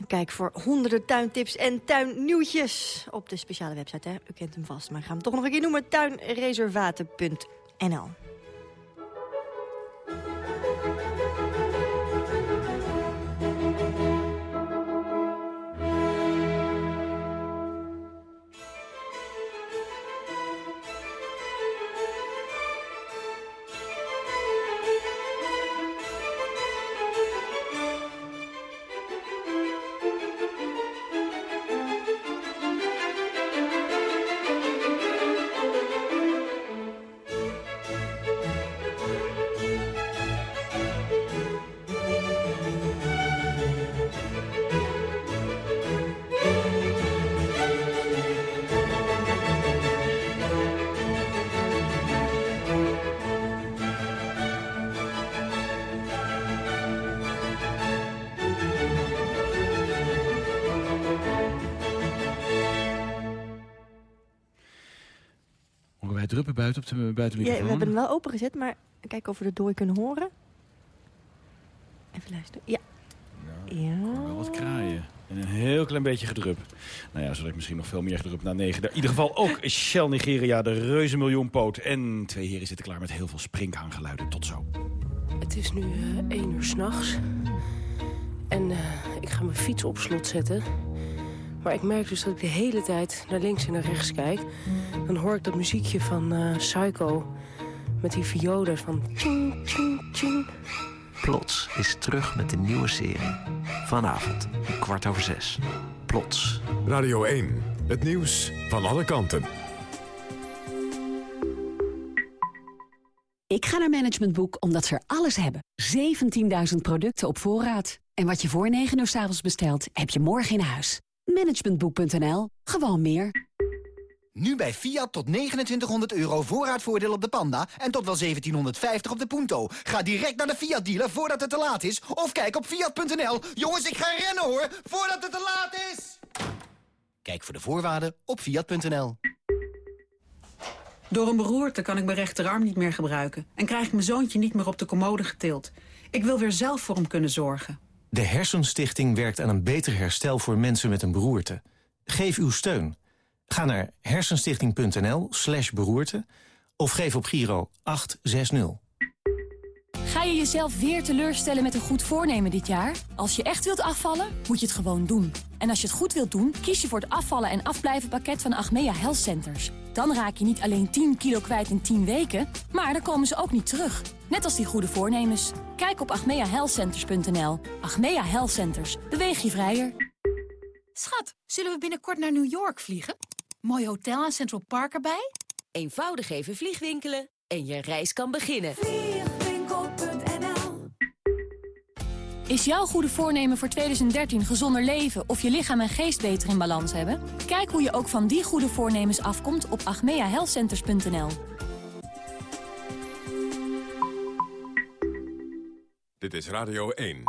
Kijk voor honderden tuintips en tuinnieuwtjes op de speciale website. Hè? U kent hem vast, maar ik ga hem toch nog een keer noemen. tuinreservaten.nl op de buitenmicrofoon? Ja, we hebben hem wel opengezet, maar kijken of we de dooi kunnen horen. Even luisteren. Ja. Nou, ja. Wel wat kraaien. En een heel klein beetje gedrup. Nou ja, zodat ik misschien nog veel meer gedrup naar negen. In ieder geval ook Shell Nigeria, de reuze miljoenpoot. En twee heren zitten klaar met heel veel sprinkhaangeluiden. Tot zo. Het is nu uh, één uur s'nachts. En uh, ik ga mijn fiets op slot zetten. Maar ik merk dus dat ik de hele tijd naar links en naar rechts kijk. Dan hoor ik dat muziekje van uh, Psycho. Met die violen van... Tjing, tjing, tjing. Plots is terug met een nieuwe serie. Vanavond, om kwart over zes. Plots. Radio 1, het nieuws van alle kanten. Ik ga naar Management Boek omdat ze er alles hebben. 17.000 producten op voorraad. En wat je voor 9 uur s avonds bestelt, heb je morgen in huis. Managementboek.nl. Gewoon meer. Nu bij Fiat tot 2900 euro voorraadvoordeel op de Panda... en tot wel 1750 op de Punto. Ga direct naar de Fiat-dealer voordat het te laat is... of kijk op Fiat.nl. Jongens, ik ga rennen hoor, voordat het te laat is! Kijk voor de voorwaarden op Fiat.nl. Door een beroerte kan ik mijn rechterarm niet meer gebruiken... en krijg ik mijn zoontje niet meer op de commode getild. Ik wil weer zelf voor hem kunnen zorgen. De Hersenstichting werkt aan een beter herstel voor mensen met een beroerte. Geef uw steun. Ga naar hersenstichting.nl slash beroerte... of geef op Giro 860. Ga je jezelf weer teleurstellen met een goed voornemen dit jaar? Als je echt wilt afvallen, moet je het gewoon doen. En als je het goed wilt doen, kies je voor het afvallen en afblijven pakket van Achmea Health Centers. Dan raak je niet alleen 10 kilo kwijt in 10 weken, maar dan komen ze ook niet terug. Net als die goede voornemens. Kijk op achmeahealthcenters.nl. Achmea Health Centers. Beweeg je vrijer. Schat, zullen we binnenkort naar New York vliegen? Mooi hotel aan Central Park erbij? Eenvoudig even vliegwinkelen en je reis kan beginnen. Is jouw goede voornemen voor 2013 gezonder leven of je lichaam en geest beter in balans hebben? Kijk hoe je ook van die goede voornemens afkomt op agmeahealthcenters.nl. Dit is Radio 1.